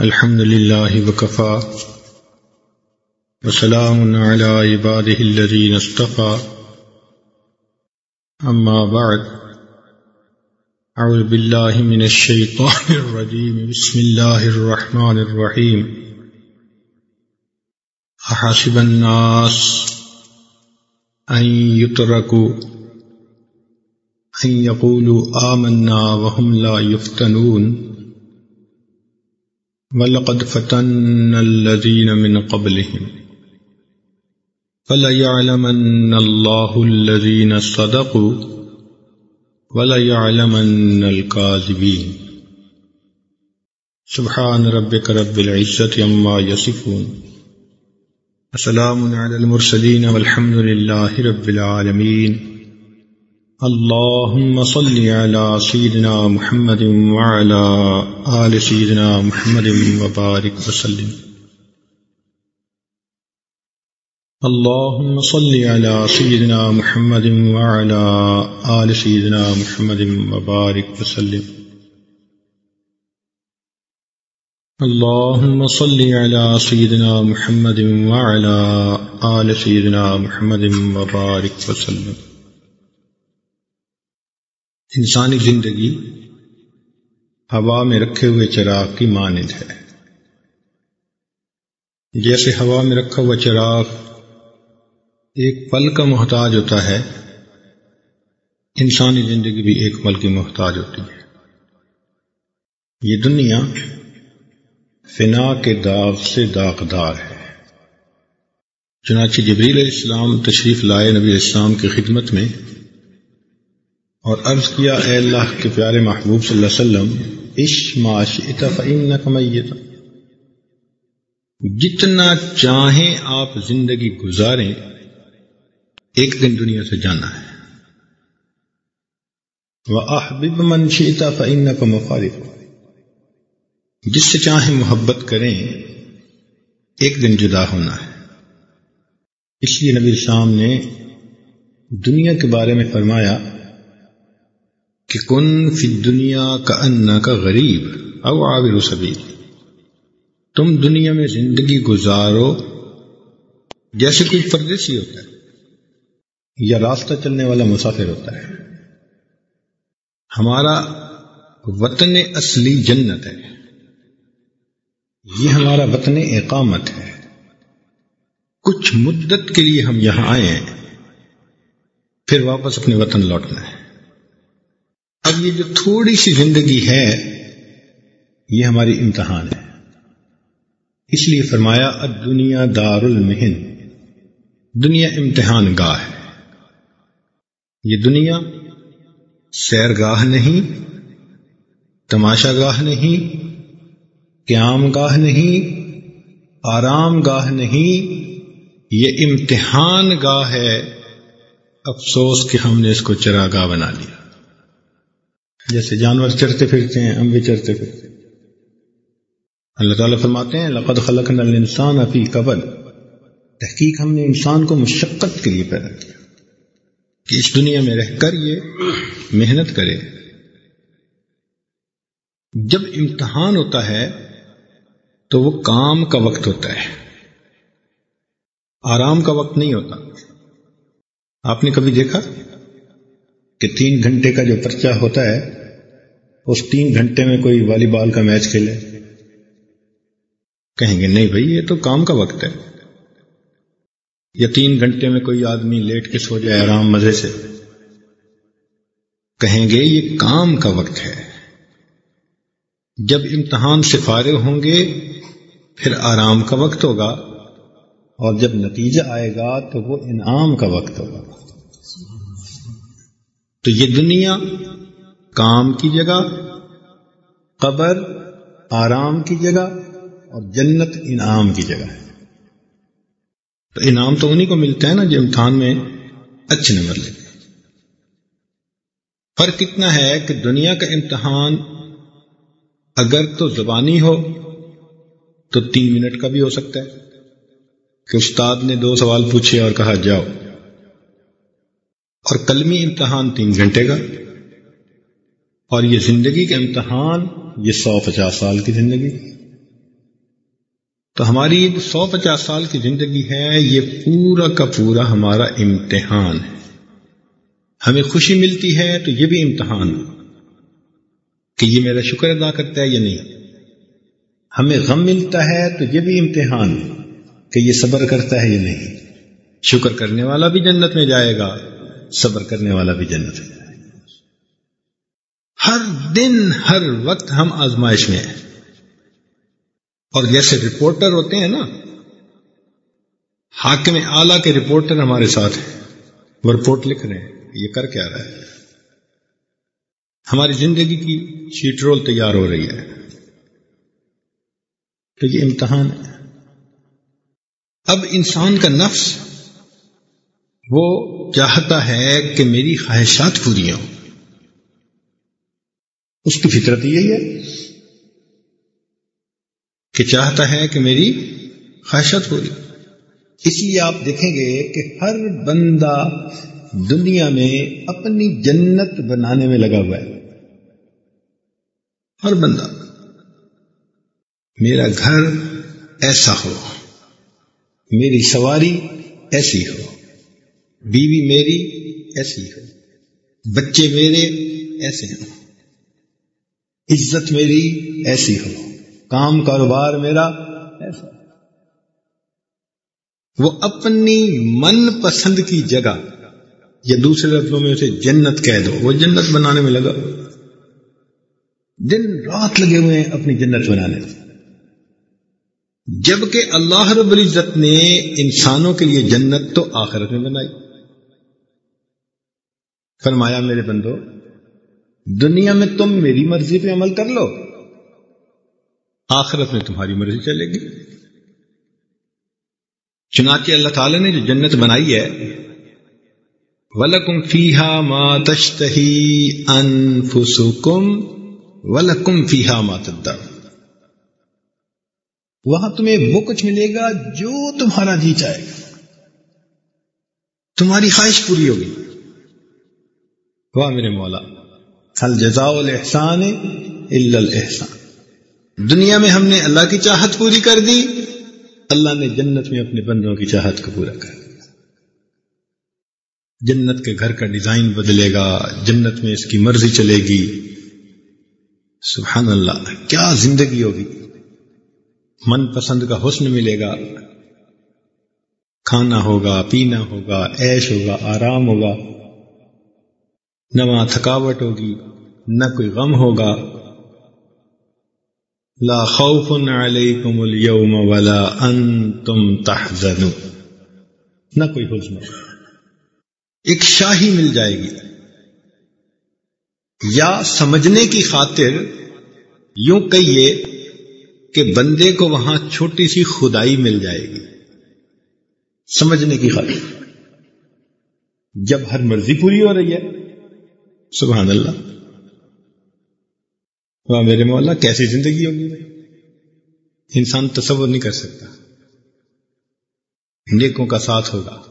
الحمد لله وكفى. وسلام على عباده الذين اصطفى. أما بعد أعوذ بالله من الشيطان الرجيم. بسم الله الرحمن الرحيم. أحسب الناس أن يتركوا أن يقولوا آمنا وهم لا يفتنون. ولقد فتن الذين من قبلهم. فليعلمن الله الذين صدقوا وليعلمن الكاذبين. سبحان ربك رب العزة عما يصفون. السلام على المرسلين والحمد لله رب العالمين. اللهم صل على سيدنا محمد وعلى آل سيدنا محمد وبارك وسلم. اللهم صل على سيدنا محمد وعلى آل سيدنا محمد وبارك وسلم. اللهم صل على سيدنا محمد وعلى آل سيدنا محمد وبارك وسلم. انسانی زندگی ہوا میں رکھے ہوئے چراغ کی مانند ہے۔ جیسے ہوا میں رکھا ہوا چراغ ایک پل کا محتاج ہوتا ہے، انسانی زندگی بھی ایک پل کی محتاج ہوتی ہے۔ یہ دنیا فنا کے داغ سے داغدار ہے۔ چنانچہ جبریل علیہ السلام تشریف لائے نبی السلام کی خدمت میں اور عرض کیا، اے اللہ کے پیارے محبوب صلی اللہ علیہ وسلم عش میت۔ جتنا چاہیں آپ زندگی گزاریں، ایک دن دنیا سے جانا ہے۔ وہ احبب منشیتا فعین کا مخالف۔ جس سے چاہیں محبت کریں، ایک دن جدا ہونا ہے۔ اس لیے نبی شام نے دنیا کے بارے میں فرمایا کہ کن فی دنیا کا انا کا غریب او عابر سبیل۔ تم دنیا میں زندگی گزارو، جیسے کوئی پردیسی ہوتا ہے، یا راستہ چلنے والا مسافر ہوتا ہے۔ ہمارا وطن اصلی جنت ہے۔ یہ ہمارا وطن اقامت ہے۔ کچھ مدت کے لیے ہم یہاں آئے ہیں، پھر واپس اپنے وطن لوٹنا ہے۔ اب یہ جو تھوڑی سی زندگی ہے، یہ ہماری امتحان ہے۔ اس لیے فرمایا دنیا دار المہن دنیا امتحان گاہ ہے۔ یہ دنیا سیر گاہ نہیں، تماشا گاہ نہیں، قیام گاہ نہیں، آرام گاہ نہیں، یہ امتحان گاہ ہے۔ افسوس کہ ہم نے اس کو چراگاہ بنا لیا۔ جیسے جانور چرتے پھرتے ہیں، ہم بھی چرتے پھرتے ہیں۔ اللہ تعالیٰ فرماتے ہیں، لقد خلق نل انسان قبل۔ تحقیق ہم نے انسان کو مشقت کے لیے پیدا کیا۔ کہ اس دنیا میں رہ کر یہ محنت کرے۔ جب امتحان ہوتا ہے، تو وہ کام کا وقت ہوتا ہے۔ آرام کا وقت نہیں ہوتا۔ آپ نے کبھی دیکھا کہ تین گھنٹے کا جو پرچہ ہوتا ہے اس تین گھنٹے میں کوئی والی بال کا میچ کھیلے؟ کہیں گے، نہیں بھائی، یہ تو کام کا وقت ہے۔ یا تین گھنٹے میں کوئی آدمی لیٹ کے سو جائے آرام مزے سے۔ کہیں گے، یہ کام کا وقت ہے۔ جب امتحان سے فارغ ہوں گے، پھر آرام کا وقت ہوگا۔ اور جب نتیجہ آئے گا، تو وہ انعام کا وقت ہوگا۔ تو یہ دنیا کام کی جگہ، قبر آرام کی جگہ اور جنت انعام کی جگہ ہے۔ تو انعام تو انہیں کو ملتا ہے نا جو امتحان میں اچھے نمبر لیتے فرق اتنا ہے کہ دنیا کا امتحان اگر تو زبانی ہو تو تین منٹ کا بھی ہو سکتا ہے۔ کہ استاد نے دو سوال پوچھے اور کہا جاؤ۔ اور کلمی امتحان تین گھنٹے کا۔ اور یہ زندگی کا امتحان، یہ سو پچاس سال کی زندگی۔ تو ہماری سو پچاس سال کی زندگی ہے، یہ پورا کا پورا ہمارا امتحان ہے۔ ہمیں خوشی ملتی ہے تو یہ بھی امتحان۔ کہ یہ میرا شکر ادا کرتا ہے یا نہیں۔ ہمیں غم ملتا ہے تو یہ بھی امتحان۔ کہ یہ صبر کرتا ہے یا نہیں۔ شکر کرنے والا بھی جنت میں جائے گا، صبر کرنے والا بھی جنت میں۔ جائے گا ہر دن، ہر وقت ہم آزمائش میں ہیں۔ اور جیسے رپورٹر ہوتے ہیں نا، حاکم اعلی کے رپورٹر ہمارے ساتھ ہیں۔ وہ رپورٹ لکھ رہے ہیں، یہ کر کے آ رہا ہے۔ ہماری زندگی کی شیٹ رول تیار ہو رہی ہے۔ تو یہ امتحان ہے۔ اب انسان کا نفس، وہ چاہتا ہے کہ میری خواہشات پوری ہوں۔ اس کی فطرت یہی ہے کہ چاہتا ہے کہ میری خواہشات پوری اس لیے آپ دیکھیں گے کہ ہر بندہ دنیا میں اپنی جنت بنانے میں لگا ہوا ہے۔ ہر بندہ۔ میرا گھر ایسا ہو۔ میری سواری ایسی ہو۔ بیوی میری ایسی ہو۔ بچے میرے ایسے ہوں۔ عزت میری ایسی ہو۔ کام کاروبار میرا ایسا۔ وہ اپنی من پسند کی جگہ، یا دوسرے لفظوں میں اسے جنت کہہ دو۔ وہ جنت بنانے میں لگا۔ دن رات لگے ہوئے ہیں اپنی جنت بنانے۔ میں جبکہ اللہ رب العزت نے انسانوں کے لیے جنت تو آخرت میں بنائی۔ فرمایا میرے بندو دنیا میں تم میری مرضی پہ عمل کر لو۔ آخرت میں تمہاری مرضی چلے گی۔ چنانچہ اللہ تعالی نے جو جنت بنائی ہے ولکم فیحا ما تشتہی انفسکم ولکم فیحا ما تدر وہاں تمہیں وہ کچھ ملے گا جو تمہارا جی چاہے۔ گا تمہاری خواہش پوری ہوگی۔ واہ میرے مولا حل جزا الحسان الحسان دنیا میں ہم نے اللہ کی چاہت پوری کر دی، اللہ نے جنت میں اپنے بندوں کی چاہت کو پورا کر دیا۔ جنت کے گھر کا ڈیزائن بدلے گا، جنت میں اس کی مرضی چلے گی۔ سبحان اللہ، کیا زندگی ہوگی۔ من پسند کا حسن ملے گا۔ کھانا ہوگا، پینا ہوگا ایش ہوگا، آرام ہوگا۔ نہ وہاں تھکاوٹ ہوگی، نہ کوئی غم ہوگا۔ لا خوف علیکم اليوم ولا انتم تحزنون۔ نہ کوئی حزن۔ ایک شاہی مل جائے گی۔ یا سمجھنے کی خاطر یوں کہیے کہ بندے کو وہاں چھوٹی سی خدائی مل جائے گی۔ سمجھنے کی خاطر۔ جب ہر مرضی پوری ہو رہی ہے۔ سبحان اللہ۔ واہ، میرے مولا، کیسی زندگی ہوگی انسان تصور نہیں کر سکتا۔ نیکوں کا ساتھ ہوگا۔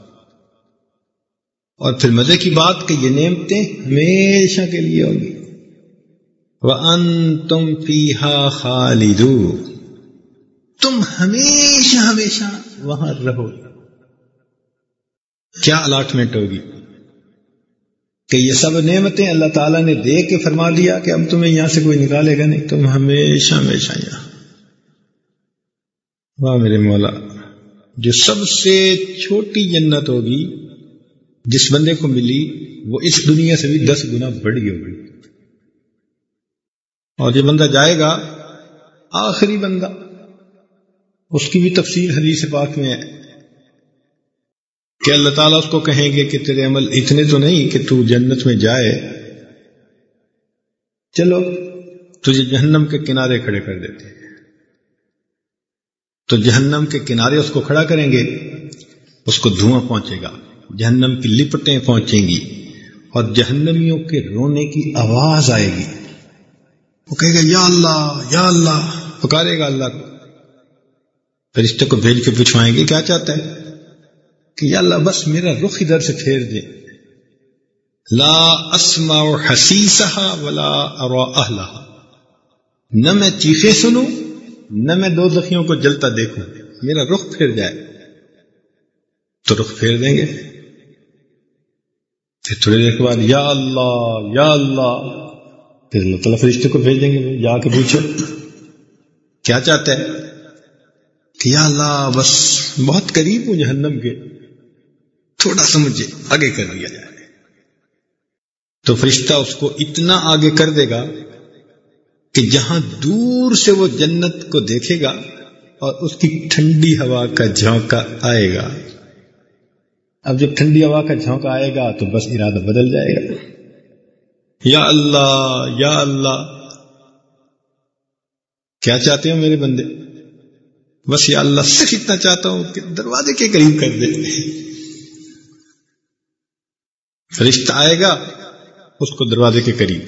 اور پھر مزے کی بات کہ یہ نعمتیں ہمیشہ کے لیے ہوگی۔ ان تم پیہا خالدو تم ہمیشہ ہمیشہ وہاں رہو۔ کیا الاٹمنٹ ہوگی؟ کہ یہ سب نعمتیں اللہ تعالیٰ نے دے کے فرما دیا کہ اب تمہیں یہاں سے کوئی نکالے گا نہیں، تم ہمیشہ ہمیشہ یہاں۔ واہ میرے مولا، جو سب سے چھوٹی جنت ہوگی، جس بندے کو ملی، وہ اس دنیا سے بھی دس گنا بڑی ہوگی۔ اور یہ بندہ جائے گا، آخری بندہ، اس کی بھی تفصیل حدیث پاک میں ہے۔ کہ اللہ تعالیٰ اس کو کہیں گے کہ تیرے عمل اتنے تو نہیں کہ تو جنت میں جائے۔ چلو، تجھے جہنم کے کنارے کھڑے کر دیتے تو جہنم کے کنارے اس کو کھڑا کریں گے، اس کو دھواں پہنچے گا، جہنم کی لپٹیں پہنچیں گی اور جہنمیوں کے رونے کی آواز آئے گی۔ وہ کہے گا، یا اللہ یا اللہ۔ پکارے گا اللہ کو۔ فرشتے کو بھیج کے پوچھوائیں گے، کیا چاہتا ہے؟ کہ یا اللہ بس میرا رخ ادھر سے پھیر دے۔ لا اسما حسیسہ ولا ارا نہ میں چیخے سنوں، نہ میں دو زخیوں کو جلتا دیکھوں۔ میرا رخ پھر جائے۔ تو رخ پھیر دیں گے۔ پھر تھوڑی دیر کے بعد یا اللہ یا اللہ۔ پھر اللہ تعالیٰ فرشتے کو بھیج دیں گے جا کے پوچھو کیا چاہتا ہے کہ یا اللہ، بس بہت قریب ہوں جہنم کے۔ تھوڑا سا مجھے آگے کر دیا جائے۔ تو فرشتہ اس کو اتنا آگے کر دے گا کہ جہاں دور سے وہ جنت کو دیکھے گا اور اس کی ٹھنڈی ہوا کا جھونکا آئے گا۔ اب جب ٹھنڈی ہوا کا جھونکا آئے گا تو بس ارادہ بدل جائے گا۔ یا اللہ یا اللہ۔ کیا چاہتے ہو میرے بندے؟ بس یا اللہ، صرف اتنا چاہتا ہوں کہ دروازے کے قریب کر دے۔ فرشتہ آئے گا، اس کو دروازے کے قریب۔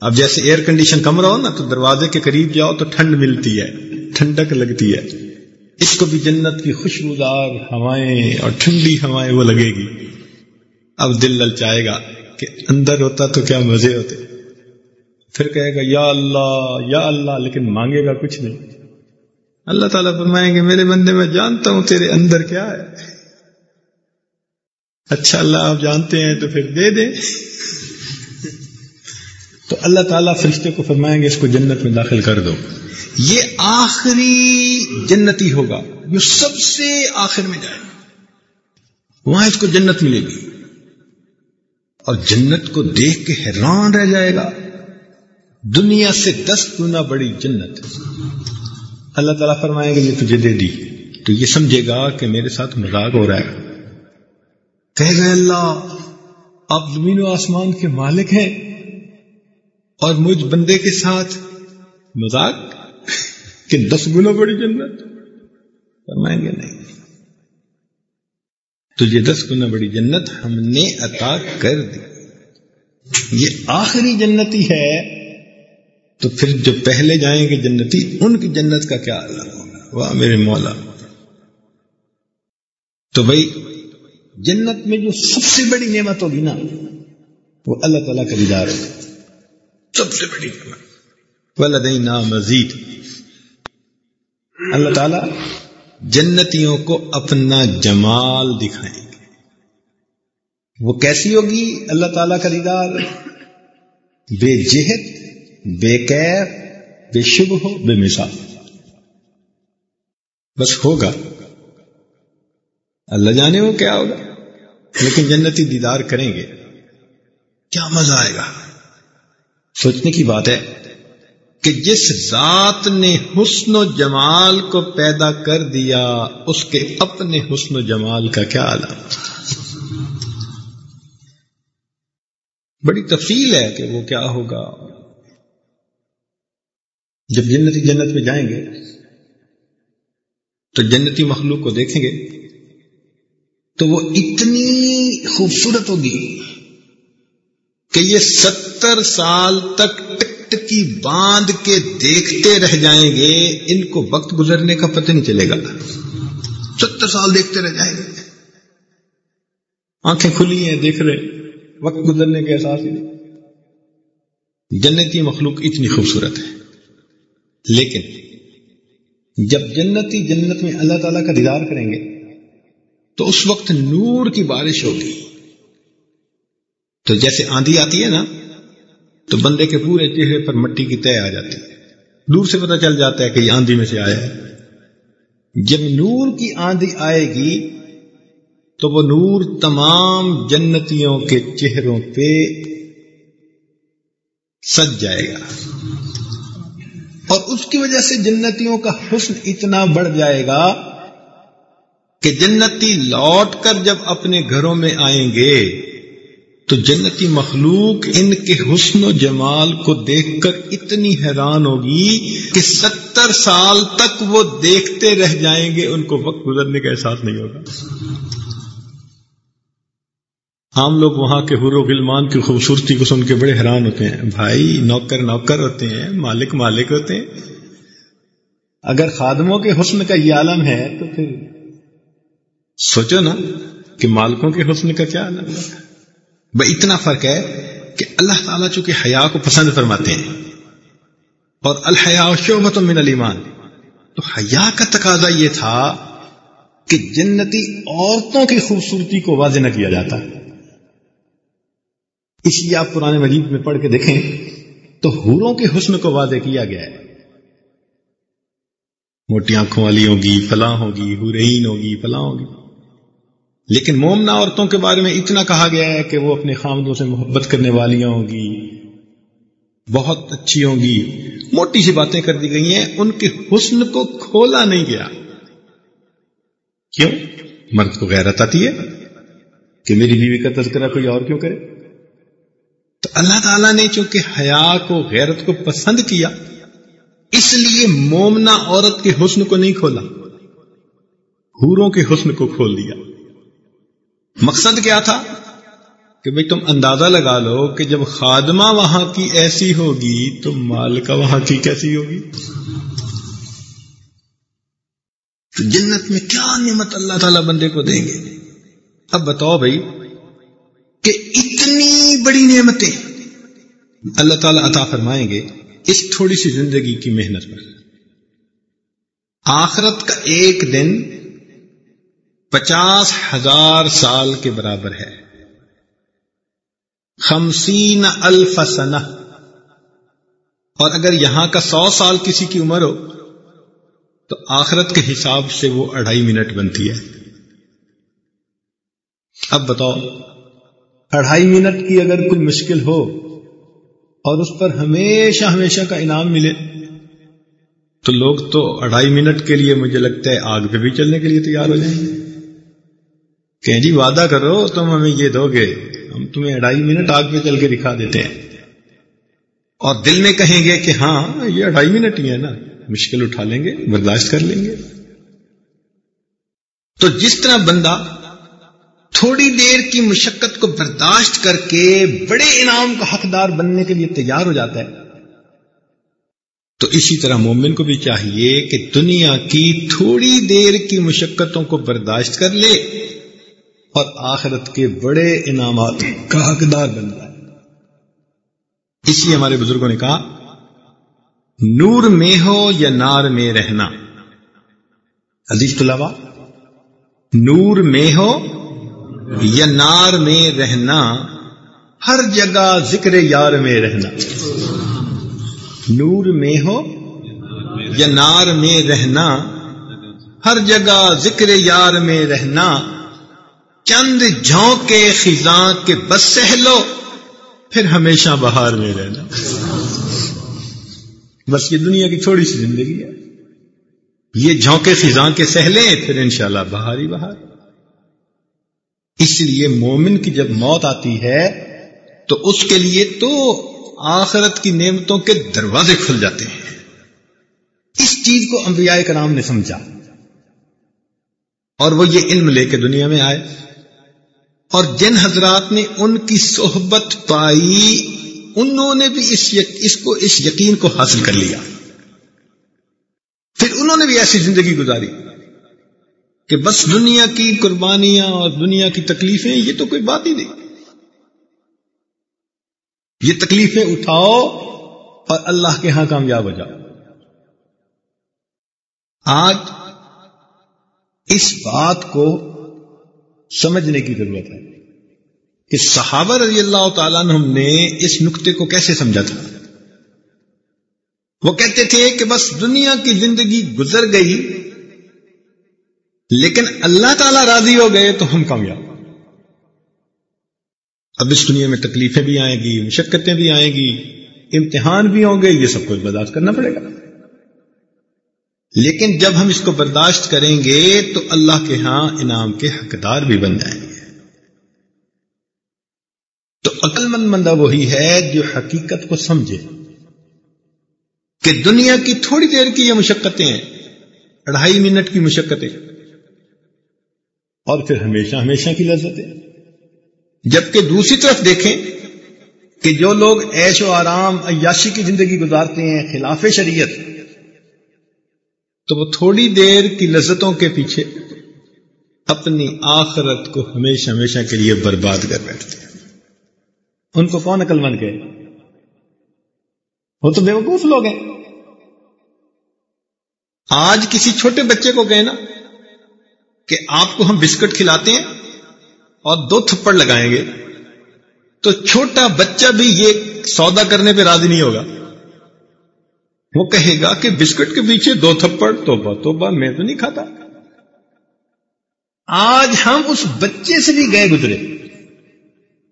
اب جیسے ایئر کنڈیشن کمرہ ہو نا، تو دروازے کے قریب جاؤ تو ٹھنڈ ملتی ہے، ٹھنڈک لگتی ہے۔ اس کو بھی جنت کی خوشبودار ہوائیں اور ٹھنڈی ہوائیں وہ لگے گی۔ اب دل للچائے گا کہ اندر ہوتا تو کیا مزے ہوتے۔ پھر کہے گا، یا اللہ یا اللہ، لیکن مانگے گا کچھ نہیں۔ اللہ تعالیٰ فرمائیں گے، میرے بندے، میں جانتا ہوں تیرے اندر کیا ہے۔ اچھا اللہ آپ جانتے ہیں تو پھر دے دیں۔ تو اللہ تعالیٰ فرشتے کو فرمائیں گے اس کو جنت میں داخل کر دو۔ یہ آخری جنتی ہوگا جو سب سے آخر میں جائے۔ وہاں اس کو جنت ملے گی۔ اور جنت کو دیکھ کے حیران رہ جائے گا۔ دنیا سے دس گنا بڑی جنت۔ اللہ تعالیٰ فرمائیں گے، یہ تجھے دے دی۔ تو یہ سمجھے گا کہ میرے ساتھ مذاق ہو رہا ہے۔ کہے گئے اللہ، آپ زمین و آسمان کے مالک ہیں اور مجھ بندے کے ساتھ مذاق؟ کہ دس گنا بڑی جنت؟ فرمائیں گے نہیں۔ تجھے دس گنا بڑی جنت ہم نے عطا کر دی۔ یہ آخری جنتی ہے، تو پھر جو پہلے جائیں گے جنتی، ان کی جنت کا کیا عالم ہوگا؟ واہ میرے مولا۔ تو بھائی جنت میں جو سب سے بڑی نعمت ہوگی نا وہ اللہ تعالیٰ کا دیدار ہوگا سب سے بڑی ولدینا مزید اللہ تعالی جنتیوں کو اپنا جمال دکھائیں گے۔ وہ کیسی ہوگی؟ اللہ تعالی کا دیدار۔ بے جہت بے قیر بے شب ہو بے مثال۔ بس ہوگا۔ اللہ جانے وہ کیا ہوگا؟ لیکن جنتی دیدار کریں گے۔ کیا مزہ آئے گا؟ سوچنے کی بات ہے کہ جس ذات نے حسن و جمال کو پیدا کر دیا، اس کے اپنے حسن و جمال کا کیا عالم بڑی تفصیل ہے کہ وہ کیا ہوگا۔ جب جنتی جنت میں جائیں گے، تو جنتی مخلوق کو دیکھیں گے۔ تو وہ اتنی خوبصورت ہوگی کہ یہ ستر سال تک ٹکٹکی باندھ کے دیکھتے رہ جائیں گے، ان کو وقت گزرنے کا پتہ نہیں چلے گا۔ ستر سال دیکھتے رہ جائیں گے۔ آنکھیں کھلی ہیں، دیکھ رہے وقت گزرنے کے احساس ہی نہیں۔ جنتی مخلوق اتنی خوبصورت ہے۔ لیکن جب جنتی جنت میں اللہ تعالی کا دیدار کریں گے تو اس وقت نور کی بارش ہوگی تو جیسے آندھی آتی ہے نا، تو بندے کے پورے چہرے پر مٹی کی طے آ جاتی۔ ہے دور سے پتہ چل جاتا ہے کہ یہ آندھی میں سے آیا ہے۔ جب نور کی آندھی آئے گی، تو وہ نور تمام جنتیوں کے چہروں پہ سج جائے گا۔ اور اس کی وجہ سے جنتیوں کا حسن اتنا بڑھ جائے گا کہ جنتی لوٹ کر جب اپنے گھروں میں آئیں گے، تو جنتی مخلوق ان کے حسن و جمال کو دیکھ کر اتنی حیران ہوگی کہ ستر سال تک وہ دیکھتے رہ جائیں گے، ان کو وقت گزرنے کا احساس نہیں ہوگا۔ عام لوگ وہاں کے حر و غلمان کی خوبصورتی کو سن کے بڑے حیران ہوتے ہیں۔ بھائی، نوکر نوکر ہوتے ہیں، مالک مالک ہوتے ہیں۔ اگر خادموں کے حسن کا یہ عالم ہے، تو پھر سوچو نا کہ مالکوں کے حسن کا کیا عالم ہے؟ بھائی اتنا فرق ہے کہ اللہ تعالیٰ چونکہ حیا کو پسند فرماتے ہیں اور الحیا شعبت من الایمان، تو حیا کا تقاضا یہ تھا کہ جنتی عورتوں کی خوبصورتی کو واضح نہ کیا جاتا۔ اس لیے آپ پرانے مجید میں پڑھ کے دیکھیں تو ہوروں کے حسن کو واضح کیا گیا ہے۔ موٹی آنکھوں والی ہوگی، فلاں ہوگی ہورین ہوگی، فلاں ہوگی۔ لیکن مومنا عورتوں کے بارے میں اتنا کہا گیا ہے کہ وہ اپنے خامدوں سے محبت کرنے والیاں ہوں گی، بہت اچھی ہوں گی۔ موٹی سی باتیں کر دی گئی ہیں، ان کے حسن کو کھولا نہیں گیا۔ کیوں؟ مرد کو غیرت آتی ہے کہ میری بیوی کا تذکرہ کوئی اور کیوں کرے؟ تو اللہ تعالیٰ نے چونکہ حیا کو، غیرت کو پسند کیا، اس لیے مومنا عورت کے حسن کو نہیں کھولا۔ ہوروں کے حسن کو کھول دیا۔ مقصد کیا تھا؟ کہ بھئی تم اندازہ لگا لو کہ جب خادمہ وہاں کی ایسی ہوگی تو مال کا وہاں کی کیسی ہوگی؟ تو جنت میں کیا نعمت اللہ تعالی بندے کو دیں گے؟ اب بتاؤ بھائی کہ اتنی بڑی نعمتیں اللہ تعالیٰ عطا فرمائیں گے اس تھوڑی سی زندگی کی محنت پر۔ آخرت کا ایک دن پچاس ہزار سال کے برابر ہے۔ خمسین الف سنہ۔ اور اگر یہاں کا سو سال کسی کی عمر ہو، تو آخرت کے حساب سے وہ اڑھائی منٹ بنتی ہے۔ اب بتاؤ، اڑھائی منٹ کی اگر کوئی مشکل ہو اور اس پر ہمیشہ ہمیشہ کا انعام ملے، تو لوگ تو اڑھائی منٹ کے لیے مجھے لگتا ہے آگ پہ بھی چلنے کے لیے تیار ہو جائیں۔ گے کہ جی وعدہ کرو تم ہمیں یہ دو گے، ہم تمہیں اڑائی منٹ آگ پہ چل کے دکھا دیتے ہیں۔ اور دل میں کہیں گے کہ ہاں یہ اڑائی منٹ ہی ہے نا، مشکل اٹھا لیں گے، برداشت کر لیں گے۔ تو جس طرح بندہ تھوڑی دیر کی مشقت کو برداشت کر کے بڑے انعام کا حقدار بننے کے لیے تیار ہو جاتا ہے، تو اسی طرح مومن کو بھی چاہیے کہ دنیا کی تھوڑی دیر کی مشقتوں کو برداشت کر لے۔ اور آخرت کے بڑے انعامات کا حقدار بن جائے۔ اس لیے ہمارے بزرگوں نے کہا، نور میں ہو یا نار میں رہنا۔ عزیز طلبا نور میں ہو یا نار میں رہنا، ہر جگہ ذکر یار میں رہنا۔ نور میں ہو یا نار میں رہنا، ہر جگہ ذکر یار میں رہنا۔ چند جھونکے خزاں کے بس سہ لو پھر ہمیشہ بہار میں رہنا۔ بس یہ دنیا کی تھوڑی سی زندگی ہے۔ یہ جھونکے خزاں کے سہلیں پھر انشاءاللہ بہار ہی بہار۔ اس لیے مومن کی جب موت آتی ہے، تو اس کے لیے تو آخرت کی نعمتوں کے دروازے کھل جاتے ہیں۔ اس چیز کو انبیاء کرام نے سمجھا۔ اور وہ یہ علم لے کے دنیا میں آئے۔ اور جن حضرات نے ان کی صحبت پائی، انہوں نے بھی اس یک اس کو، اس یقین کو حاصل کر لیا۔ پھر انہوں نے بھی ایسی زندگی گزاری کہ بس دنیا کی قربانیاں اور دنیا کی تکلیفیں، یہ تو کوئی بات ہی نہیں۔ یہ تکلیفیں اٹھاؤ اور اللہ کے ہاں کامیاب ہو جاؤ۔ آج اس بات کو سمجھنے کی ضرورت ہے کہ صحابہ رضی اللہ تعالیٰ نے اس نقطے کو کیسے سمجھا تھا؟ وہ کہتے تھے کہ بس دنیا کی زندگی گزر گئی، لیکن اللہ تعالیٰ راضی ہو گئے تو ہم کامیاب۔ اب اس دنیا میں تکلیفیں بھی آئیں گی، مشقتیں بھی آئیں گی، امتحان بھی ہوں گے، یہ سب کچھ برداشت کرنا پڑے گا۔ لیکن جب ہم اس کو برداشت کریں گے تو اللہ کے ہاں انعام کے حقدار بھی بن جائیں گے۔ تو عقل مند بندہ وہی ہے جو حقیقت کو سمجھے کہ دنیا کی تھوڑی دیر کی یہ مشقتیں ہیں اڑھائی منٹ کی مشقتیں، اور پھر ہمیشہ ہمیشہ کی لذتیں۔ جبکہ دوسری طرف دیکھیں کہ جو لوگ ایش و آرام، عیاشی کی زندگی گزارتے ہیں، خلاف شریعت تو وہ تھوڑی دیر کی لذتوں کے پیچھے اپنی آخرت کو ہمیشہ ہمیشہ کے لیے برباد کر بیٹھتے ہیں۔ ان کو کون عقل مند گئے وہ تو بے وقوف لوگ ہیں۔ آج کسی چھوٹے بچے کو کہنا کہ آپ کو ہم بسکٹ کھلاتے ہیں اور دو تھپڑ لگائیں گے تو چھوٹا بچہ بھی یہ سودا کرنے پہ راضی نہیں ہوگا۔ وہ کہے گا کہ بسکٹ کے پیچھے دو تھپڑ تو توبہ، میں تو نہیں کھاتا۔ آج ہم اس بچے سے بھی گئے گزرے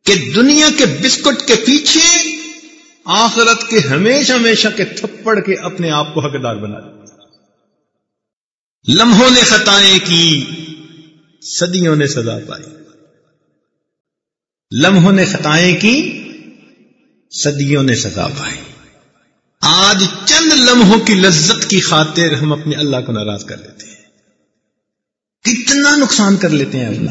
کہ دنیا کے بسکٹ کے پیچھے آخرت کے ہمیشہ ہمیشہ کے تھپڑ کے اپنے آپ کو حقدار بنا دیا لمحوں نے خطائیں کی، صدیوں نے سزا پائی۔ لمحوں نے خطائیں کی، صدیوں نے سزا پائی۔ آج چند لمحوں کی لذت کی خاطر ہم اپنے اللہ کو ناراض کر لیتے ہیں۔ کتنا نقصان کر لیتے ہیں اللہ۔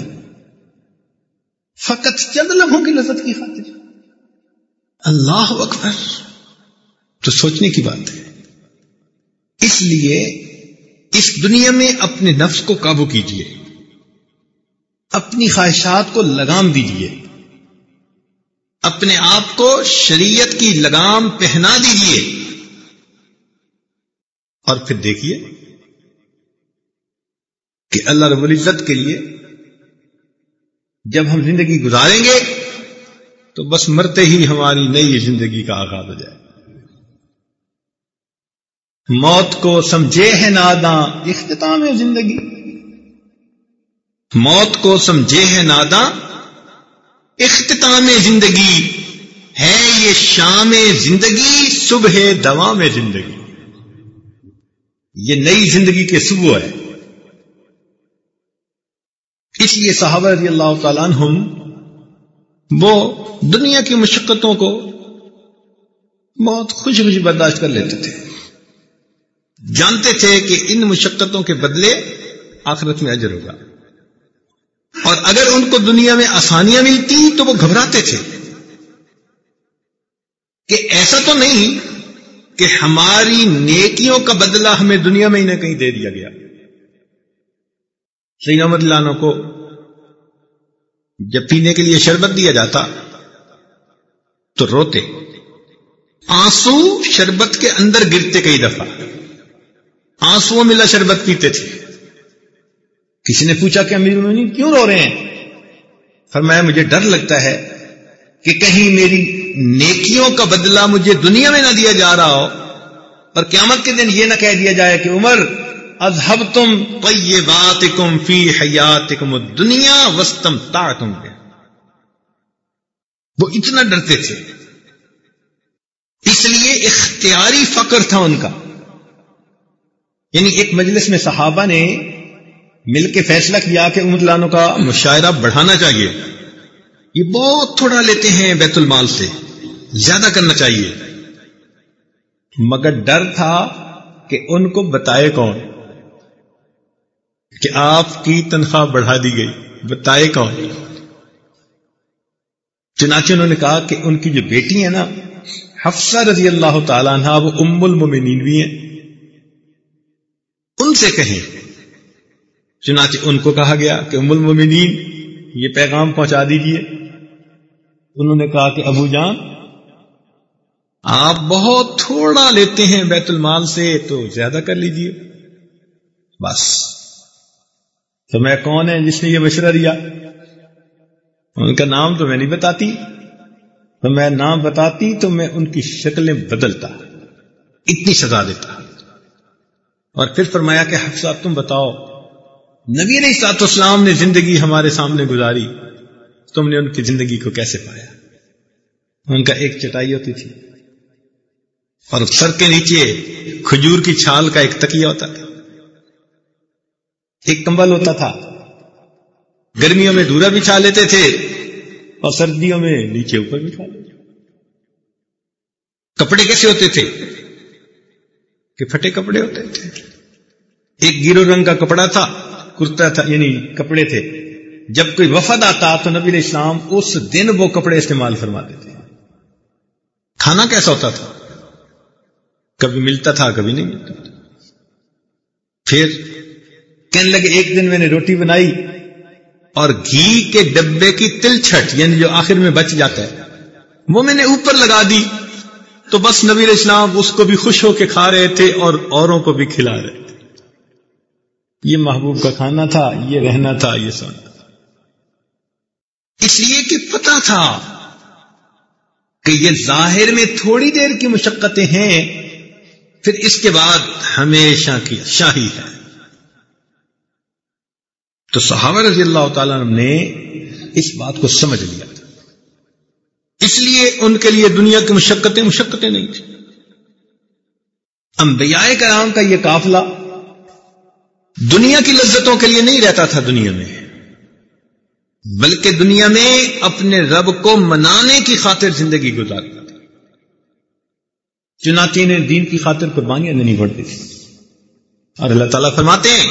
فقط چند لمحوں کی لذت کی خاطر۔ اللہ اکبر۔ تو سوچنے کی بات ہے۔ اس لیے اس دنیا میں اپنے نفس کو قابو کیجیے اپنی خواہشات کو لگام دیجیے اپنے آپ کو شریعت کی لگام پہنا دیجیے اور پھر دیکھیے کہ اللہ رب العزت کے لیے جب ہم زندگی گزاریں گے تو بس مرتے ہی ہماری نئی زندگی کا آغاز ہو جائے۔ موت کو سمجھے ہے ناداں اختتام ہے زندگی۔ موت کو سمجھے ہے ناداں اختتام زندگی ہے یہ شام زندگی، صبح دوا میں زندگی۔ یہ نئی زندگی کے صبح ہے۔ اس لیے صحابہ رضی اللہ تعالیٰ عنہم وہ دنیا کی مشقتوں کو بہت خوش خوشی برداشت کر لیتے تھے۔ جانتے تھے کہ ان مشقتوں کے بدلے آخرت میں اجر ہوگا۔ اور اگر ان کو دنیا میں آسانیاں ملتی تو وہ گھبراتے تھے۔ کہ ایسا تو نہیں کہ ہماری نیکیوں کا بدلہ ہمیں دنیا میں ہی نہ کہیں دے دیا گیا۔ سید احمد لانوں کو جب پینے کے لیے شربت دیا جاتا تو روتے۔ آنسو شربت کے اندر گرتے کئی دفعہ۔ آنسو ملا شربت پیتے تھے۔ کسی نے پوچھا کہ امیر المومنین کیوں رو رہے ہیں؟ فرمایا، مجھے ڈر لگتا ہے کہ کہیں میری نیکیوں کا بدلہ مجھے دنیا میں نہ دیا جا رہا ہو اور قیامت کے دن یہ نہ کہہ دیا جائے کہ، عمر اذہب تم بات کم فی حیات کم دنیا وسطم تا تم وہ اتنا ڈرتے تھے۔ اس لیے اختیاری فقر تھا ان کا۔ یعنی ایک مجلس میں صحابہ نے مل کے فیصلہ کیا کہ امت لانوں کا مشاعرہ بڑھانا چاہیے۔ یہ بہت تھوڑا لیتے ہیں بیت المال سے، زیادہ کرنا چاہیے۔ مگر ڈر تھا کہ ان کو بتائے کون؟ کہ آپ کی تنخواہ بڑھا دی گئی، بتائے کون؟ چنانچہ انہوں نے کہا کہ ان کی جو بیٹی ہے نا، حفصہ رضی اللہ تعالیٰ عنہ، وہ ام المومنین بھی ہیں۔ ان سے کہیں۔ چنانچہ ان کو کہا گیا کہ ام المومنین، یہ پیغام پہنچا دیجیے انہوں نے کہا کہ ابو جان، آپ بہت تھوڑا لیتے ہیں بیت المال سے تو زیادہ کر لیجیے بس۔ تو میں کون ہے جس نے یہ مشورہ دیا؟ ان کا نام تو میں نہیں بتاتی۔ تو میں نام بتاتی تو میں ان کی شکلیں بدلتا، اتنی سزا دیتا۔ اور پھر فرمایا کہ حفصہ تم بتاؤ۔ نبی علیہ سات اسلام نے زندگی ہمارے سامنے گزاری۔ تم نے ان کی زندگی کو کیسے پایا؟ ان کا ایک چٹائی ہوتی تھی اور سر کے نیچے کھجور کی چھال کا ایک تکیہ ہوتا تھا۔ ایک کمبل ہوتا تھا۔ گرمیوں میں دورا بچھا لیتے تھے اور سردیوں میں نیچے اوپر بچھا لیتے کپڑے کیسے ہوتے تھے؟ کہ پھٹے کپڑے ہوتے تھے۔ ایک گیرو رنگ کا کپڑا تھا۔ کرتا تھا یعنی کپڑے تھے۔ جب کوئی وفد آتا تو نبی علیہ السلام اس دن وہ کپڑے استعمال فرماتے تھے کھانا کیسا ہوتا تھا؟ کبھی ملتا تھا، کبھی نہیں ملتا تھا۔ پھر کہنے لگے، ایک دن میں نے روٹی بنائی اور گھی کے ڈبے کی تل چھٹ یعنی جو آخر میں بچ جاتا ہے، وہ میں نے اوپر لگا دی۔ تو بس نبی علیہ السلام اس کو بھی خوش ہو کے کھا رہے تھے اور اوروں کو بھی کھلا رہے۔ تھے یہ محبوب کا کھانا تھا، یہ رہنا تھا، یہ سونا اس لیے کہ پتا تھا کہ یہ ظاہر میں تھوڑی دیر کی مشقتیں ہیں، پھر اس کے بعد ہمیشہ کی شاہی ہے۔ تو صحابہ رضی اللہ تعالی نے اس بات کو سمجھ لیا۔ اس لیے ان کے لیے دنیا کی مشقتیں مشقتیں نہیں تھیں۔ انبیاء کرام کا یہ قافلہ دنیا کی لذتوں کے لیے نہیں رہتا تھا دنیا میں، بلکہ دنیا میں اپنے رب کو منانے کی خاطر زندگی گزارتا تھا۔ چنانچہ نے دین کی خاطر قربانیاں دینی پڑتی تھی اور اللہ تعالیٰ فرماتے ہیں،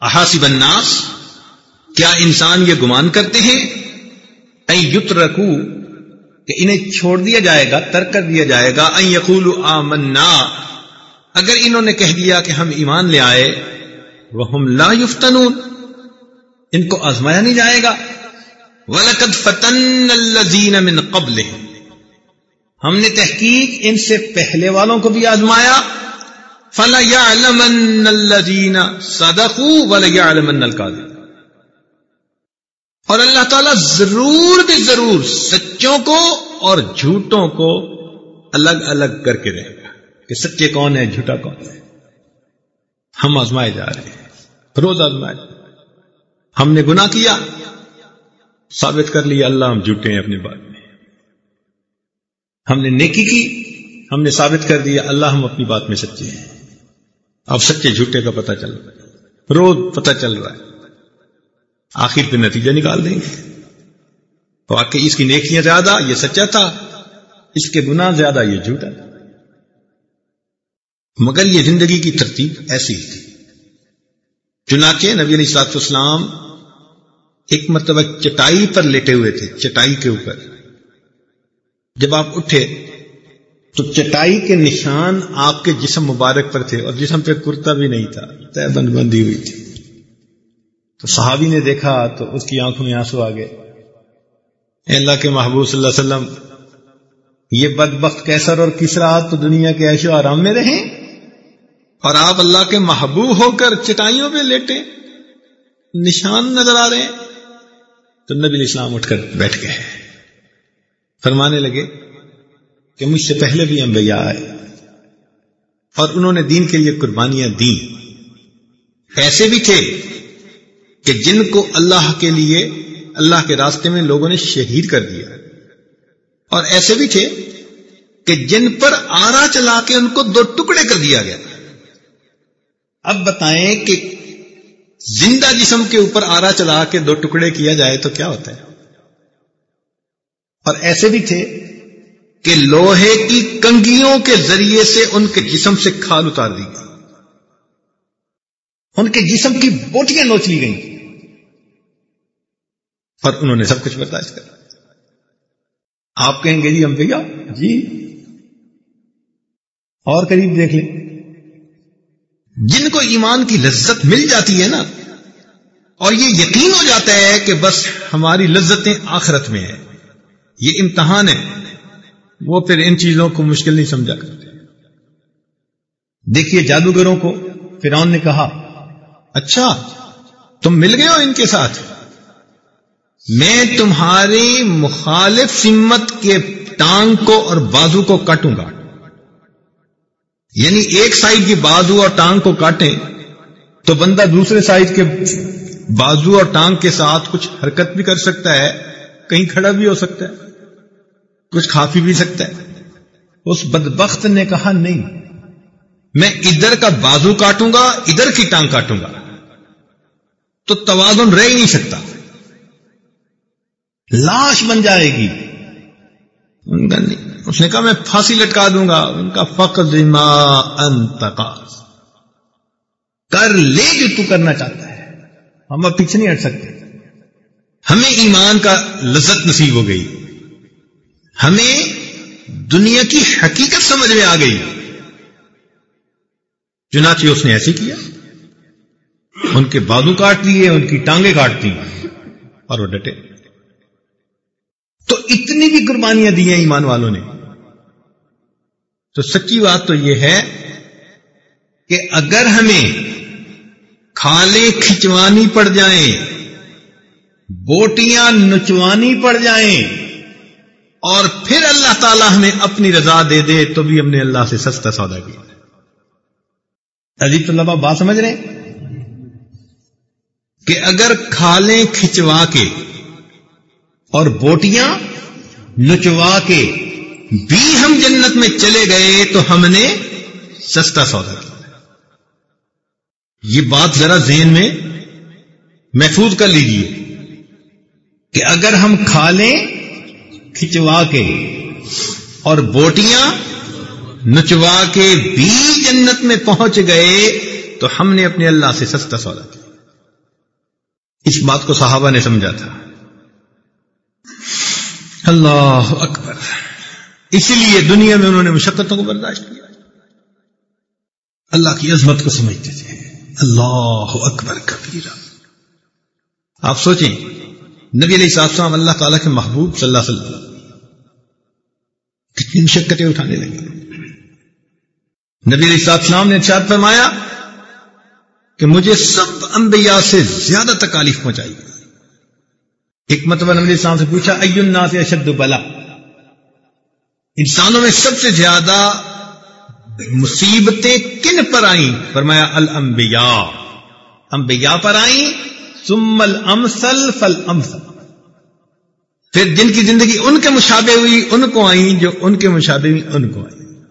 احاسب الناس، کیا انسان یہ گمان کرتے ہیں؟ یت رکھو کہ انہیں چھوڑ دیا جائے گا، ترک کر دیا جائے گا۔ یقول آمنا اگر انہوں نے کہہ دیا کہ ہم ایمان لے آئے وہ ہم لا یفتنون، ان کو آزمایا نہیں جائے گا۔ ولقد فتن الزین من قبل ہم نے تحقیق ان سے پہلے والوں کو بھی آزمایا۔ فلا يعلمن الذين صدقوا ولا يعلمن الكاذبين اور اللہ تعالیٰ ضرور بھی ضرور سچوں کو اور جھوٹوں کو الگ الگ کر کے رہے۔ گا کہ سچے کون ہے جھوٹا کون ہے ہم آزمائے جا رہے ہیں، روز آزمائے ہم نے گنا کیا، ثابت کر لیا، اللہ ہم جھوٹے ہیں اپنی بات میں۔ ہم نے نیکی کی، ہم نے ثابت کر دیا، اللہ ہم اپنی بات میں سچے ہیں۔ اب سچے جھوٹے کا پتہ چل رہا ہے۔ روز پتہ چل رہا ہے۔ آخر پہ نتیجہ نکال دیں گے۔ واقعی اس کی نیکیاں زیادہ، یہ سچا تھا۔ اس کے گناہ زیادہ، یہ جھوٹا تھا۔ مگر یہ زندگی کی ترتیب ایسی تھی۔ چنانچہ نبی علیہ السلاط اسلام ایک مرتبہ چٹائی پر لیٹے ہوئے تھے، چٹائی کے اوپر۔ جب آپ اٹھے تو چٹائی کے نشان آپ کے جسم مبارک پر تھے اور جسم پہ کرتا بھی نہیں تھا طے بند بندی ہوئی تھی۔ تو صحابی نے دیکھا تو اس کی آنکھوں میں آنسو آ گئے۔ اللہ کے محبوب صلی اللہ علیہ وسلم، یہ بدبخت کیسر اور کسرا تو دنیا کے ایشو آرام میں رہیں؟ اور آپ اللہ کے محبوب ہو کر چٹائیوں پہ لیٹے نشان نظر آ رہے ہیں، تو نبی اسلام اٹھ کر بیٹھ گئے۔ فرمانے لگے کہ مجھ سے پہلے بھی انبیاء آئے، اور انہوں نے دین کے لیے قربانیاں دی ایسے بھی تھے کہ جن کو اللہ کے لیے، اللہ کے راستے میں لوگوں نے شہید کر دیا۔ اور ایسے بھی تھے کہ جن پر آرا چلا کے ان کو دو ٹکڑے کر دیا گیا۔ اب بتائیں کہ زندہ جسم کے اوپر آرا چلا کے دو ٹکڑے کیا جائے تو کیا ہوتا ہے؟ اور ایسے بھی تھے کہ لوہے کی کنگیوں کے ذریعے سے ان کے جسم سے کھال اتار دی گئی۔ ان کے جسم کی بوٹیاں نوچ لی گئیں۔ اور انہوں نے سب کچھ برداشت کر آپ کہیں گے جی ہم بھیا جی۔ اور قریب دیکھ لیں۔ جن کو ایمان کی لذت مل جاتی ہے نا، اور یہ یقین ہو جاتا ہے کہ بس ہماری لذتیں آخرت میں ہیں۔ یہ امتحان ہے۔ وہ پھر ان چیزوں کو مشکل نہیں سمجھا کرتے۔ دیکھیے جادوگروں کو، فرعون نے کہا اچھا تم مل گئے ہو ان کے ساتھ۔ میں تمہاری مخالف سمت کے ٹانگ کو اور بازو کو کاٹوں گا۔ یعنی ایک سائڈ کی بازو اور ٹانگ کو کاٹیں تو بندہ دوسرے سائڈ کے بازو اور ٹانگ کے ساتھ کچھ حرکت بھی کر سکتا ہے، کہیں کھڑا بھی ہو سکتا ہے، کچھ کھا پی بھی سکتا ہے۔ اس بدبخت نے کہا، نہیں، میں ادھر کا بازو کاٹوں گا، ادھر کی ٹانگ کاٹوں گا۔ تو توازن رہ ہی نہیں سکتا۔ لاش بن جائے گی۔ اس نے کہا، میں پھانسی لٹکا دوں گا۔ ان کا فقر انتقاس کر لے جو تو کرنا چاہتا ہے۔ ہم اب پیچھے نہیں ہٹ سکتے۔ ہمیں ایمان کا لذت نصیب ہو گئی۔ ہمیں دنیا کی حقیقت سمجھ میں آ گئی۔ چنانچہ اس نے ایسے کیا۔ ان کے بازو کاٹ دیے، ان کی ٹانگیں کاٹ دی اور وہ ڈٹے۔ تو اتنی بھی قربانیاں دی ہیں ایمان والوں نے۔ تو سچی بات تو یہ ہے کہ اگر ہمیں کھالیں کھچوانی پڑ جائیں، بوٹیاں نچوانی پڑ جائیں، اور پھر اللہ تعالیٰ ہمیں اپنی رضا دے دے، تو بھی ہم نے اللہ سے سستا سودا کیا۔ عزیز طلبا بات سمجھ رہے ہیں؟ کہ اگر کھالیں کھچوا کے اور بوٹیاں نچوا کے بھی ہم جنت میں چلے گئے تو ہم نے سستا سودا کیا۔ یہ بات ذرا ذہن میں محفوظ کر لیجیے کہ اگر ہم کھا لیں، کھچوا کے اور بوٹیاں نچوا کے بھی جنت میں پہنچ گئے تو ہم نے اپنے اللہ سے سستا سودا کیا۔ اس بات کو صحابہ نے سمجھا تھا۔ اللہ اکبر۔ اسی لیے دنیا میں انہوں نے مشقتوں کو برداشت کیا۔ اللہ کی عظمت کو سمجھتے تھے۔ اللہ اکبر کبیرہ۔ آپ سوچیں، نبی علیہ صاحب اللہ تعالیٰ کے محبوب صلی اللہ علیہ وسلم کتنی مشقتیں اٹھانے لگے۔ نبی علیہ السلام نے ارشاد فرمایا کہ مجھے سب انبیاء سے زیادہ تکالیف پہنچائی۔ ایک مرتبہ نبی علیہ السلام سے پوچھا الناس اشد بلا انسانوں میں سب سے زیادہ مصیبتیں کن پر آئیں؟ فرمایا، الانبیاء۔ انبیاء پر آئیں، ثم الامثل فالامثل۔ پھر جن کی زندگی ان کے مشابہ ہوئی، ان کو آئیں، جو ان کے مشابہ ہوئی، ان کو آئیں۔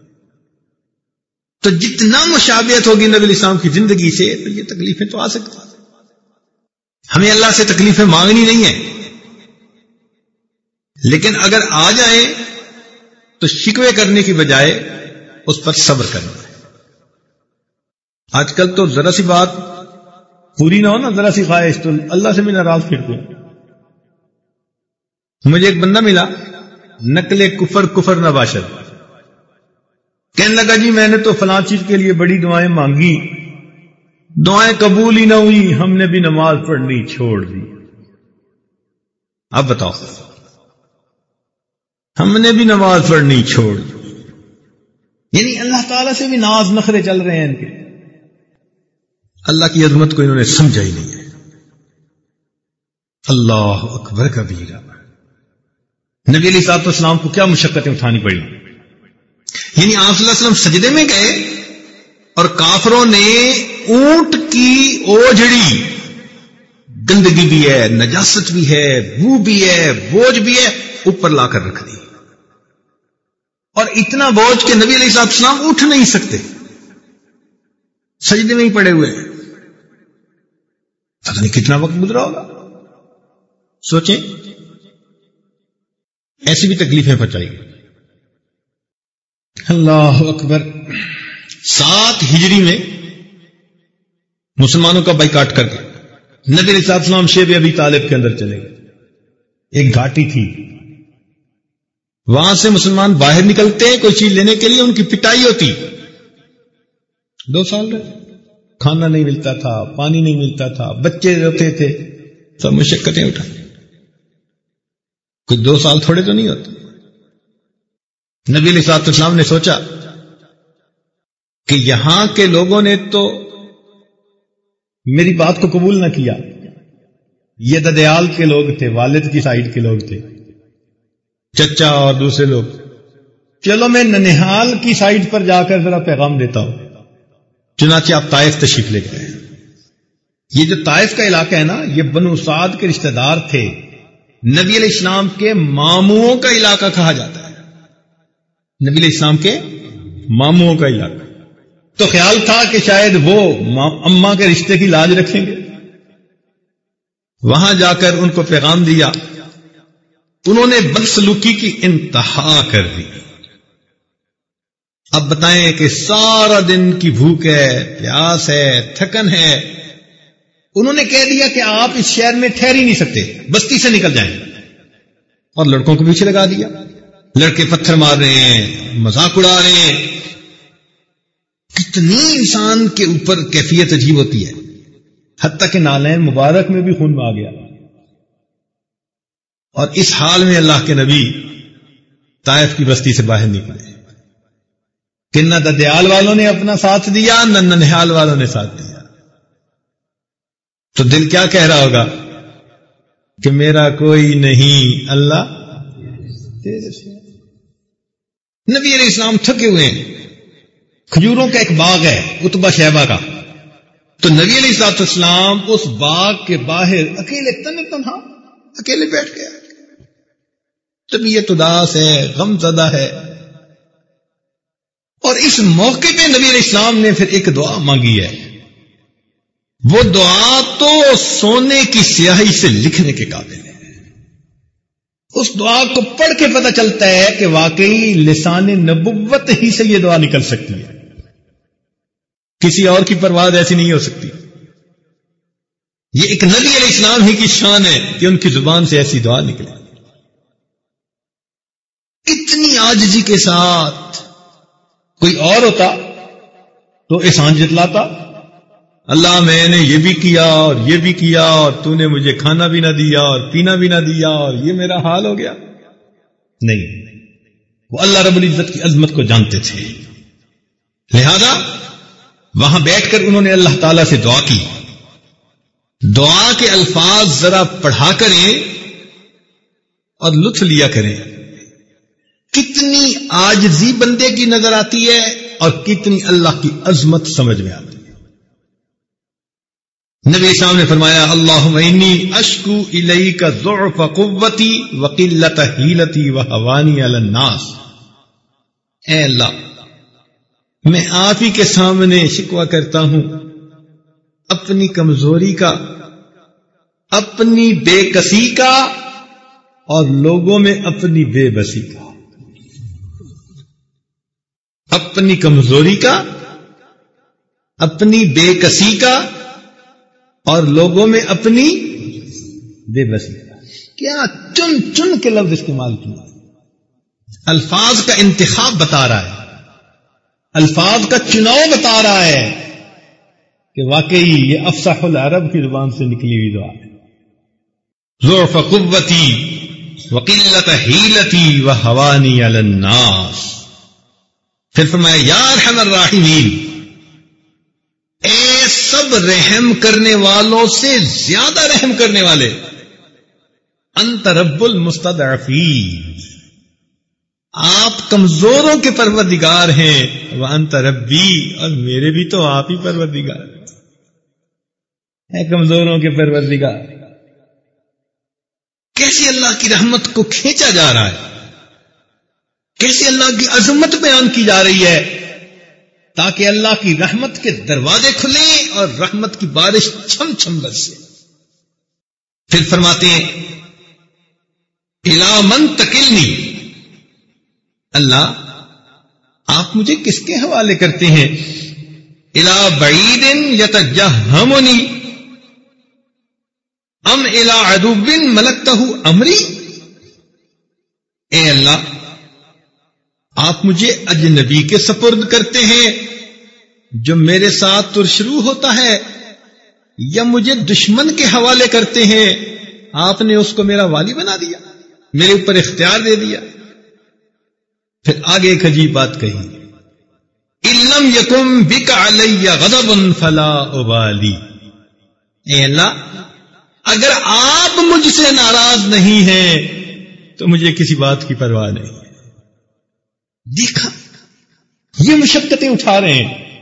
تو جتنا مشابہت ہوگی نبی اسلام کی زندگی سے، تو یہ تکلیفیں تو آ سکتی ہمیں اللہ سے تکلیفیں مانگنی نہیں ہے لیکن اگر آ جائیں تو شکوے کرنے کی بجائے اس پر صبر کرنا۔ ہے آج کل تو ذرا سی بات پوری نہ ہو نا، ذرا سی خواہش تو اللہ سے بھی ناراض پھرتے مجھے ایک بندہ ملا، نقل کفر کفر نباشد کہنے لگا جی میں نے تو فلاں چیز کے لیے بڑی دعائیں مانگی۔ دعائیں قبول ہی نہ ہوئی، ہم نے بھی نماز پڑھنی چھوڑ دی۔ اب بتاؤ۔ ہم نے بھی نماز پڑھنی چھوڑ دی۔ یعنی اللہ تعالی سے بھی ناز نخرے چل رہے ہیں ان کے۔ اللہ کی عظمت کو انہوں نے سمجھا ہی نہیں ہے۔ اللہ اکبر کا نبی علی صاحب اسلام کو کیا مشقتیں اٹھانی پڑی یعنی آپ صلی اللہ علیہ وسلم سجدے میں گئے اور کافروں نے اونٹ کی اوجڑی گندگی بھی ہے نجاست بھی ہے بو بھی ہے بوجھ بھی ہے اوپر لا کر رکھ دی۔ اور اتنا بوجھ کہ نبی علیہ صاحب السلام اٹھ نہیں سکتے۔ سجدے میں ہی پڑے ہوئے پتہ نہیں کتنا وقت گزرا ہوگا۔ سوچیں۔ ایسی بھی تکلیفیں پہنچائی۔ گئی اللہ اکبر۔ سات ہجری میں مسلمانوں کا بائیکاٹ کر کے نبی صاحب السلام شیب ابھی طالب کے اندر چلے گئے۔ ایک گھاٹی تھی۔ وہاں سے مسلمان باہر نکلتے ہیں، کوئی چیز لینے کے لیے، ان کی پٹائی ہوتی۔ دو سال رہے۔ کھانا نہیں ملتا تھا، پانی نہیں ملتا تھا، بچے روتے تھے۔ سب مشقتیں اٹھا کچھ دو سال تھوڑے تو نہیں ہوتے۔ نبی علیہ السلام نے سوچا کہ یہاں کے لوگوں نے تو میری بات کو قبول نہ کیا۔ یہ ددیال کے لوگ تھے، والد کی سائڈ کے لوگ تھے۔ چچا اور دوسرے لوگ۔ چلو میں ننحال کی سائڈ پر جا کر ذرا پیغام دیتا ہوں۔ چنانچہ آپ طائف تشریف لے گئے۔ یہ جو طائف کا علاقہ ہے نا یہ بنو سعد کے رشتہ دار تھے۔ نبی علیہ السلام کے ماموں کا علاقہ کہا جاتا ہے۔ نبی علیہ السلام کے ماموں کا علاقہ۔ تو خیال تھا کہ شاید وہ اما کے رشتے کی لاج رکھیں گے۔ وہاں جا کر ان کو پیغام دیا۔ انہوں نے بدسلوکی کی انتہا کر دی۔ اب بتائیں کہ سارا دن کی بھوک ہے، پیاس ہے، تھکن ہے۔ انہوں نے کہہ دیا کہ آپ اس شہر میں ٹھہر ہی نہیں سکتے، بستی سے نکل جائیں۔ اور لڑکوں کو پیچھے لگا دیا۔ لڑکے پتھر مار رہے ہیں، مذاق اڑا رہے ہیں۔ کتنی انسان کے اوپر کیفیت عجیب ہوتی ہے۔ حتیٰ کہ نالین مبارک میں بھی خون آ گیا۔ اور اس حال میں اللہ کے نبی طائف کی بستی سے باہر نکلے۔ کہ نہ ددیال والوں نے اپنا ساتھ دیا، نہ ننحال والوں نے ساتھ دیا۔ تو دل کیا کہہ رہا ہوگا؟ کہ میرا کوئی نہیں، اللہ نبی علیہ السلام تھکے ہوئے ہیں۔ کھجوروں کا ایک باغ ہے اتبا شہبہ کا۔ تو نبی علیہ السلاط اسلام اس باغ کے باہر اکیلے تن تنہا، اکیلے بیٹھ گیا۔ طبیعت اداس ہے، غم زدہ ہے۔ اور اس موقع پہ نبی علیہ السلام نے پھر ایک دعا مانگی ہے۔ وہ دعا تو سونے کی سیاہی سے لکھنے کے قابل ہے۔ اس دعا کو پڑھ کے پتہ چلتا ہے کہ واقعی لسان نبوت ہی سے یہ دعا نکل سکتی ہے۔ کسی اور کی پرواز ایسی نہیں ہو سکتی۔ یہ ایک نبی علیہ السلام ہی کی شان ہے کہ ان کی زبان سے ایسی دعا نکلے۔ اتنی آجزی کے ساتھ۔ کوئی اور ہوتا تو احسان جتلاتا۔ اللہ میں نے یہ بھی کیا اور یہ بھی کیا اور تو نے مجھے کھانا بھی نہ دیا اور پینا بھی نہ دیا اور یہ میرا حال ہو گیا۔ نہیں، وہ اللہ رب العزت کی عظمت کو جانتے تھے۔ لہذا وہاں بیٹھ کر انہوں نے اللہ تعالی سے دعا کی۔ دعا کے الفاظ ذرا پڑھا کریں اور لطف لیا کریں۔ کتنی آجزی بندے کی نظر آتی ہے اور کتنی اللہ کی عظمت سمجھ میں آتی ہے۔ نبی صاحب نے فرمایا اللہ عینی اشکو الئی کا ضعف قوتی وکیلت ہیلتی و حوانی الناس. اے اللہ، میں آپ ہی کے سامنے شکوا کرتا ہوں، اپنی کمزوری کا، اپنی بے کسی کا اور لوگوں میں اپنی بے بسی کا۔ اپنی کمزوری کا، اپنی بے کسی کا، اور لوگوں میں اپنی بے بسی کا۔ کیا چن چن کے لفظ استعمال کیا؟ الفاظ کا انتخاب بتا رہا ہے۔ الفاظ کا چناؤ بتا رہا ہے کہ واقعی یہ افسح العرب کی زبان سے نکلی ہوئی دعا ہے۔ زور فقوتی وکیلت ہیلتی و حوانی الناس۔ پھر فرمایا یار ہم الراحمین، اے سب رحم کرنے والوں سے زیادہ رحم کرنے والے، انت رب المستضعفین۔ آپ کمزوروں کے پروردگار ہیں وہ انت ربی، اور میرے بھی تو آپ ہی پروردگار ہیں۔ کمزوروں کے پروردگار، کیسے اللہ کی رحمت کو کھینچا جا رہا ہے؟ کیسے اللہ کی عظمت بیان کی جا رہی ہے تاکہ اللہ کی رحمت کے دروازے کھلیں اور رحمت کی بارش چھم چھم برسے پھر فرماتے ہیں، الا من تکلنی اللہ، آپ مجھے کس کے حوالے کرتے ہیں؟ الا بعید یا تجہمنی ام الا ادوبن ملکتا ہوں امری اے اللہ آپ مجھے اجنبی کے سپرد کرتے ہیں جو میرے ساتھ تر شروع ہوتا ہے یا مجھے دشمن کے حوالے کرتے ہیں آپ نے اس کو میرا والی بنا دیا، میرے اوپر اختیار دے دیا۔ پھر آگے ایک عجیب بات کہی علم یکم بک علیہ غضب فلا ابالی اے اللہ، اگر آپ مجھ سے ناراض نہیں ہیں تو مجھے کسی بات کی پرواہ نہیں۔ دیکھا، یہ مشقتیں اٹھا رہے ہیں،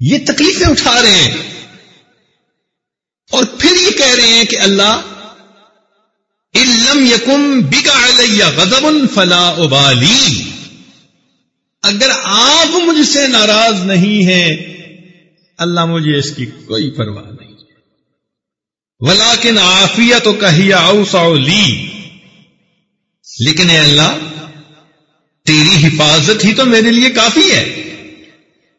یہ تکلیفیں اٹھا رہے ہیں۔ اور پھر یہ کہہ رہے ہیں کہ اللہ علم یکم بگا علیہ غضب فلا ابالی اگر آپ مجھ سے ناراض نہیں ہیں، اللہ مجھے اس کی کوئی پرواہ نہیں۔ ولاکن آفیت تو کہیا اوسا لی۔ لیکن اے اللہ تیری حفاظت ہی تو میرے لیے کافی ہے۔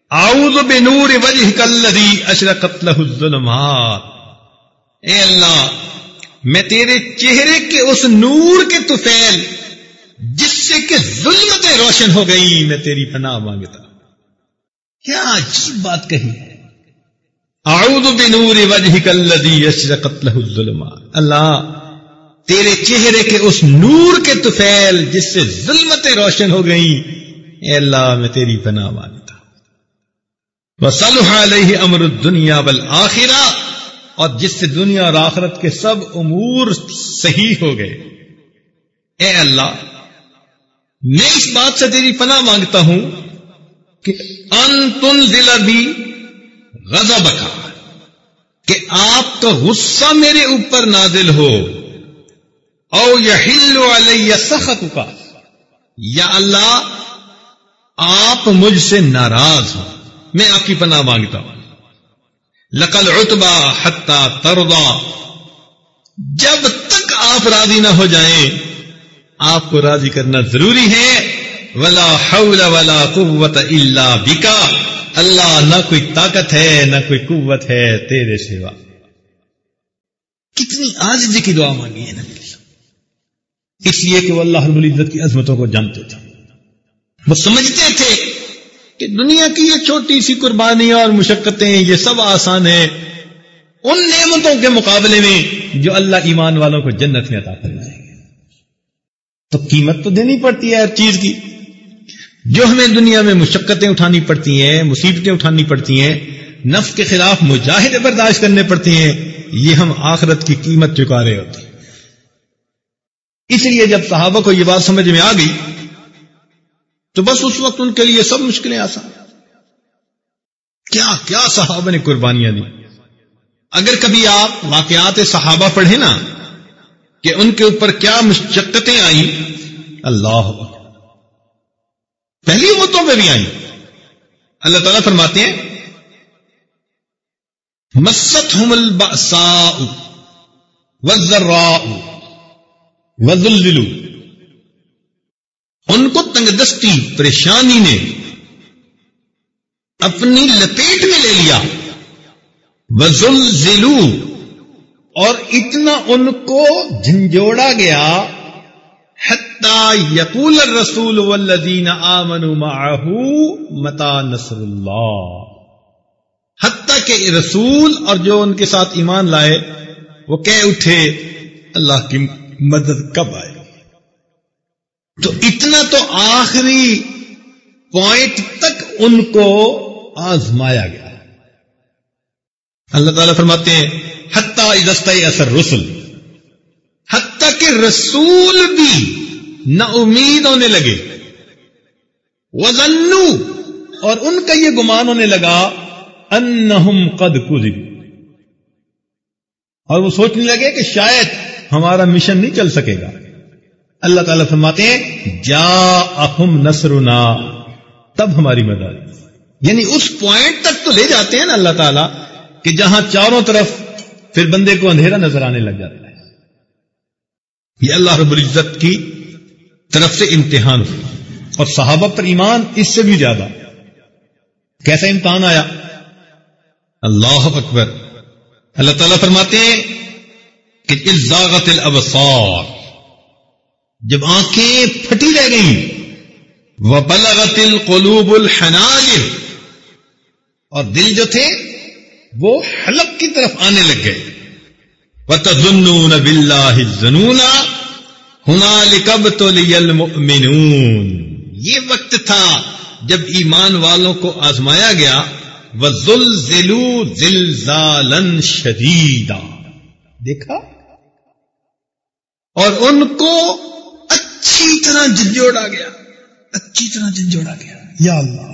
آؤز بنور وجہ کلری اشرقت له الظلمات۔ اے اللہ، میں تیرے چہرے کے اس نور کے توفیل جس سے کہ ظلمتیں روشن ہو گئی میں تیری پناہ مانگتا کیا عجیب بات کہی ہے۔ اعوذ بنور وجہ کلری اشرقت له الظلمات۔ اللہ، تیرے چہرے کے اس نور کے توفیل جس سے ظلم ظلمتیں روشن ہو گئیں۔ اے اللہ، میں تیری پناہ مانتا وہ علیہ امر دنیا بل آخرا اور جس سے دنیا اور آخرت کے سب امور صحیح ہو گئے۔ اے اللہ، میں اس بات سے تیری پناہ مانگتا ہوں کہ ان تن ضلع بھی غزہ بکا کہ آپ کا غصہ میرے اوپر نازل ہو۔ او یحل علیہ سخت کا یا اللہ، آپ مجھ سے ناراض ہوں میں آپ کی پناہ مانگتا ہوں۔ لقل اتبا حتہ تربا جب تک آپ راضی نہ ہو جائیں، آپ کو راضی کرنا ضروری ہے۔ ولا حول ولا قوت الا بکا اللہ نہ کوئی طاقت ہے، نہ کوئی قوت ہے تیرے سوا۔ کتنی آج جی کی دعا مانگی ہے نبی؟ اس لیے کہ وہ اللہ رب العزت کی عظمتوں کو جانتے تھے۔ وہ سمجھتے تھے کہ دنیا کی یہ چھوٹی سی قربانیاں اور مشقتیں یہ سب آسان ہیں۔ ان نعمتوں کے مقابلے میں جو اللہ ایمان والوں کو جنت میں عطا کرنا ہے تو قیمت تو دینی پڑتی ہے ہر چیز کی۔ جو ہمیں دنیا میں مشقتیں اٹھانی پڑتی ہیں، مصیبتیں اٹھانی پڑتی ہیں، نفس کے خلاف مجاہدے برداشت کرنے پڑتی ہیں، یہ ہم آخرت کی قیمت چکا رہے ہوتے ہیں۔ اس لیے جب صحابہ کو یہ بات سمجھ میں آ گئی، تو بس اس وقت ان کے لیے سب مشکلیں آسان۔ کیا کیا صحابہ نے قربانیاں دی؟ اگر کبھی آپ واقعات صحابہ پڑھیں نا، کہ ان کے اوپر کیا مشقتیں آئیں، اللہ پہلی امتوں پہ بھی آئیں۔ اللہ تعالیٰ فرماتے ہیں مست ہم الباسا وزرا وزلزلو ان کو تنگ دستی، پریشانی نے اپنی لپیٹ میں لے لیا۔ وزلزلو اور اتنا ان کو جھنجھوڑا گیا۔ حتی یقول الرسول والذین آمنوا معه متا نصر اللہ حتی کہ رسول اور جو ان کے ساتھ ایمان لائے، وہ کہہ اٹھے، اللہ کی مدد کب آئے؟ تو اتنا تو آخری پوائنٹ تک ان کو آزمایا گیا۔ اللہ تعالیٰ فرماتے ہیں، حتیٰ ادست اثر رسول حتیٰ کہ رسول بھی نہ امید ہونے لگے۔ وزنو اور ان کا یہ گمان ہونے لگا، انہم قد کذب اور وہ سوچنے لگے کہ شاید ہمارا مشن نہیں چل سکے گا۔ اللہ تعالیٰ فرماتے ہیں جا اہم نسرنا تب ہماری مدد۔ یعنی اس پوائنٹ تک تو لے جاتے ہیں نا اللہ تعالیٰ، کہ جہاں چاروں طرف پھر بندے کو اندھیرا نظر آنے لگ جاتا ہے۔ یہ اللہ رب العزت کی طرف سے امتحان اور صحابہ پر ایمان اس سے بھی زیادہ۔ کیسا امتحان آیا؟ اللہ اکبر۔ اللہ تعالیٰ فرماتے ہیں کہ ازاغت الابصار، جب آنکھیں پھٹی رہ گئیں وہ القلوب الحناجر، اور دل جو تھے، وہ حلق کی طرف آنے لگ گئے۔ وہ تزنون بلّہ زنونا ہنا لکب یہ وقت تھا جب ایمان والوں کو آزمایا گیا۔ وہ زل زلو شدیدا دیکھا؟ اور ان کو اچھی طرح جھنجھوڑا گیا۔ اچھی طرح جھنجھوڑا گیا۔ یا اللہ،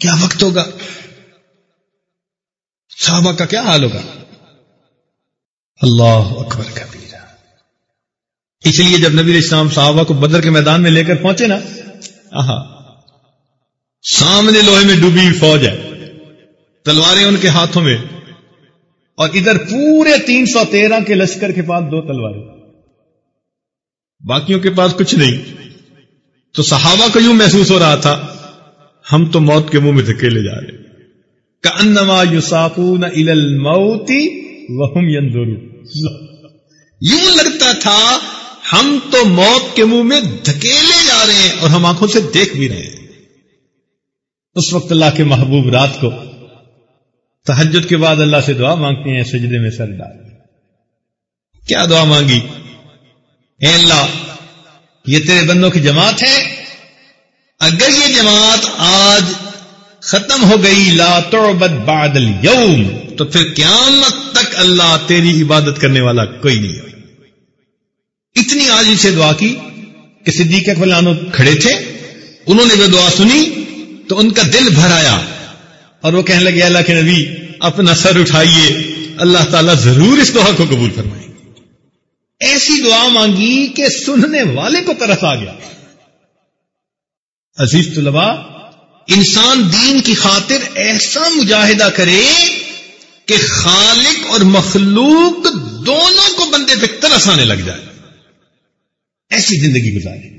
کیا وقت ہوگا؟ صحابہ کا کیا حال ہوگا؟ اللہ اکبر کا اس لیے جب نبی اسلام صحابہ کو بدر کے میدان میں لے کر پہنچے نا، آہا، سامنے لوہے میں ڈوبی فوج ہے، تلواریں ان کے ہاتھوں میں، اور ادھر پورے تین سو تیرہ کے لشکر کے پاس دو تلواریں۔ باقیوں کے پاس کچھ نہیں۔ تو صحابہ کو یوں محسوس ہو رہا تھا، ہم تو موت کے منہ میں دھکیلے جا رہے۔ انما یو ساپون موتی وہم یندور یوں لگتا تھا، ہم تو موت کے منہ میں دھکیلے جا رہے ہیں اور ہم آنکھوں سے دیکھ بھی رہے ہیں۔ اس وقت اللہ کے محبوب رات کو تحجد کے بعد اللہ سے دعا مانگتے ہیں، سجدے میں سر ڈال۔ کیا دعا مانگی؟ اے اللہ، یہ تیرے بندوں کی جماعت ہے؟ اگر یہ جماعت آج ختم ہو گئی، لا تعبد بعد اليوم، تو پھر قیامت اللہ تیری عبادت کرنے والا کوئی نہیں۔ ہوئی اتنی آج سے دعا کی کہ صدیق اکبر کھڑے تھے، انہوں نے وہ دعا سنی، تو ان کا دل بھر آیا۔ اور وہ کہنے لگے اللہ کے نبی، اپنا سر اٹھائیے، اللہ تعالیٰ ضرور اس دعا کو قبول فرمائیں گے ایسی دعا مانگی کہ سننے والے کو طرف آ گیا۔ عزیز طلبا انسان دین کی خاطر ایسا مجاہدہ کرے کہ خالق اور مخلوق دونوں کو بندے پہ ترس آنے لگ جائے۔ ایسی زندگی گزارے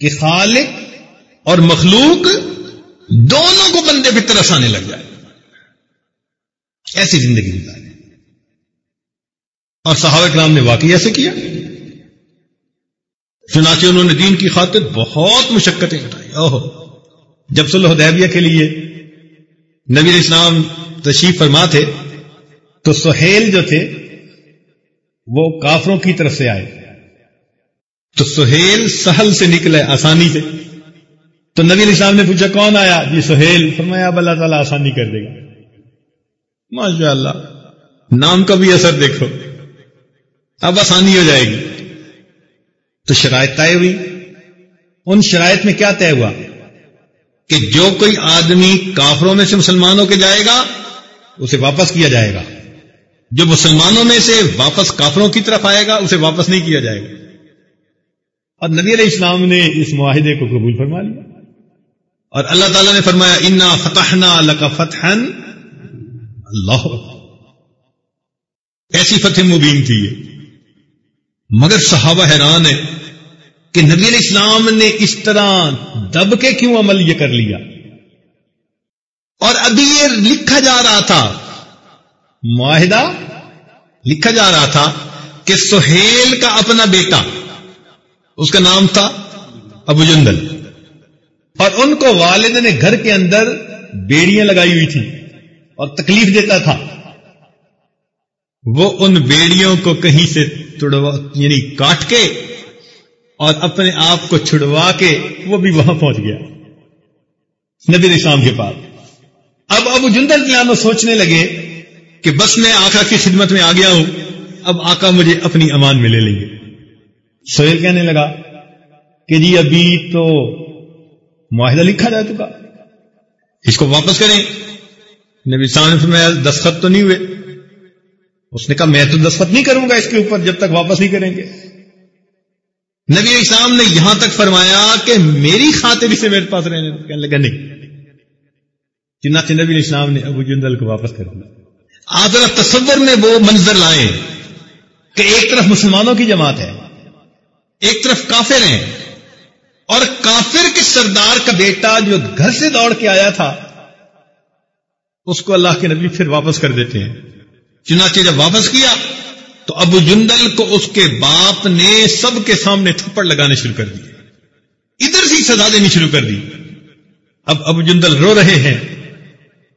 کہ خالق اور مخلوق دونوں کو بندے پہ ترس آنے لگ جائے۔ ایسی زندگی گزارے۔ اور صحابہ کرام نے واقعی ایسے کیا؟ چنانچہ انہوں نے دین کی خاطر بہت مشقتیں اٹھائی۔ اوہ، جب صلح حدیبیہ کے لیے نبی اسلام تشریف فرما تھے، تو سہیل جو تھے، وہ کافروں کی طرف سے آئے۔ تو سہیل سہل سے نکلے، آسانی سے۔ تو نبی اسلام نے پوچھا، کون آیا؟ جی سہیل۔ فرمایا، اب اللہ تعالیٰ آسانی کر دے گا۔ ماشاء اللہ نام کا بھی اثر دیکھو۔ اب آسانی ہو جائے گی۔ تو شرائط طے ہوئی۔ ان شرائط میں کیا طے ہوا؟ کہ جو کوئی آدمی کافروں میں سے مسلمانوں کے جائے گا، اسے واپس کیا جائے گا۔ جو مسلمانوں میں سے واپس کافروں کی طرف آئے گا، اسے واپس نہیں کیا جائے گا۔ اور نبی علیہ السلام نے اس معاہدے کو قبول فرما لیا۔ اور اللہ تعالیٰ نے فرمایا، انا فتح لک فتح اللہ ایسی فتح مبین تھی یہ۔ مگر صحابہ حیران ہے کہ نبی علیہ السلام نے اس طرح دب کے کیوں عمل یہ کر لیا؟ اور ابھی یہ لکھا جا رہا تھا، معاہدہ لکھا جا رہا تھا کہ سہیل کا اپنا بیٹا، اس کا نام تھا ابو جندل، اور ان کو والد نے گھر کے اندر بیڑیاں لگائی ہوئی تھی اور تکلیف دیتا تھا۔ وہ ان بیڑیوں کو کہیں سے تڑوا یعنی کاٹ کے اور اپنے آپ کو چھڑوا کے وہ بھی وہاں پہنچ گیا نبی اسلام کے پاس۔ اب ابو جندل پیانو سوچنے لگے کہ بس میں آقا کی خدمت میں آ گیا ہوں، اب آقا مجھے اپنی امان میں لے لیں گے۔ سہیل کہنے لگا کہ جی ابھی تو معاہدہ لکھا جا چکا۔ اس کو واپس کریں۔ نبی اسلام میں دستخط تو نہیں ہوئے۔ اس نے کہا، میں تو دستخط نہیں کروں گا اس کے اوپر جب تک واپس نہیں کریں گے۔ نبی اسلام نے یہاں تک فرمایا کہ میری خاطر اسے میرے پاس رہنے کہنے لگا، نہیں۔ چنانچہ نبی اسلام نے ابو جندل کو واپس کر دیا۔ آپ ذرا تصور میں وہ منظر لائیں کہ ایک طرف مسلمانوں کی جماعت ہے، ایک طرف کافر ہیں۔ اور کافر کے سردار کا بیٹا جو گھر سے دوڑ کے آیا تھا، اس کو اللہ کے نبی پھر واپس کر دیتے ہیں۔ چنانچہ جب واپس کیا تو ابو جندل کو اس کے باپ نے سب کے سامنے تھپڑ لگانے شروع کر دیے۔ ادھر سے سزا دینی شروع کر دی۔ اب ابو جندل رو رہے ہیں۔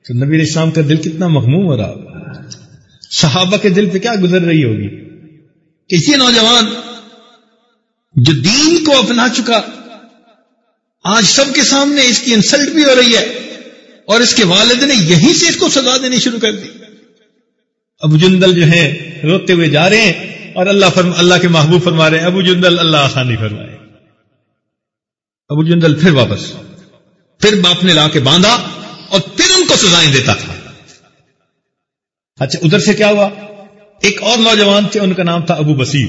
تو نبی اسلام کا دل کتنا مخموم ہو رہا ہوگا۔ صحابہ کے دل پہ کیا گزر رہی ہوگی؟ کہ یہ نوجوان جو دین کو اپنا چکا، آج سب کے سامنے اس کی انسلٹ بھی ہو رہی ہے اور اس کے والد نے یہیں سے اس کو سزا دینی شروع کر دی۔ ابو جندل جو ہیں روتے ہوئے جا رہے ہیں اور اللہ فرم، اللہ کے محبوب فرما رہے ہیں، ابو جندل اللہ آسانی فرمائے۔ ابو جندل پھر واپس، پھر باپ نے لا کے باندھا اور پھر ان کو سزائیں دیتا تھا۔ اچھا ادھر سے کیا ہوا؟ ایک اور نوجوان تھے، ان کا نام تھا ابو بصیر۔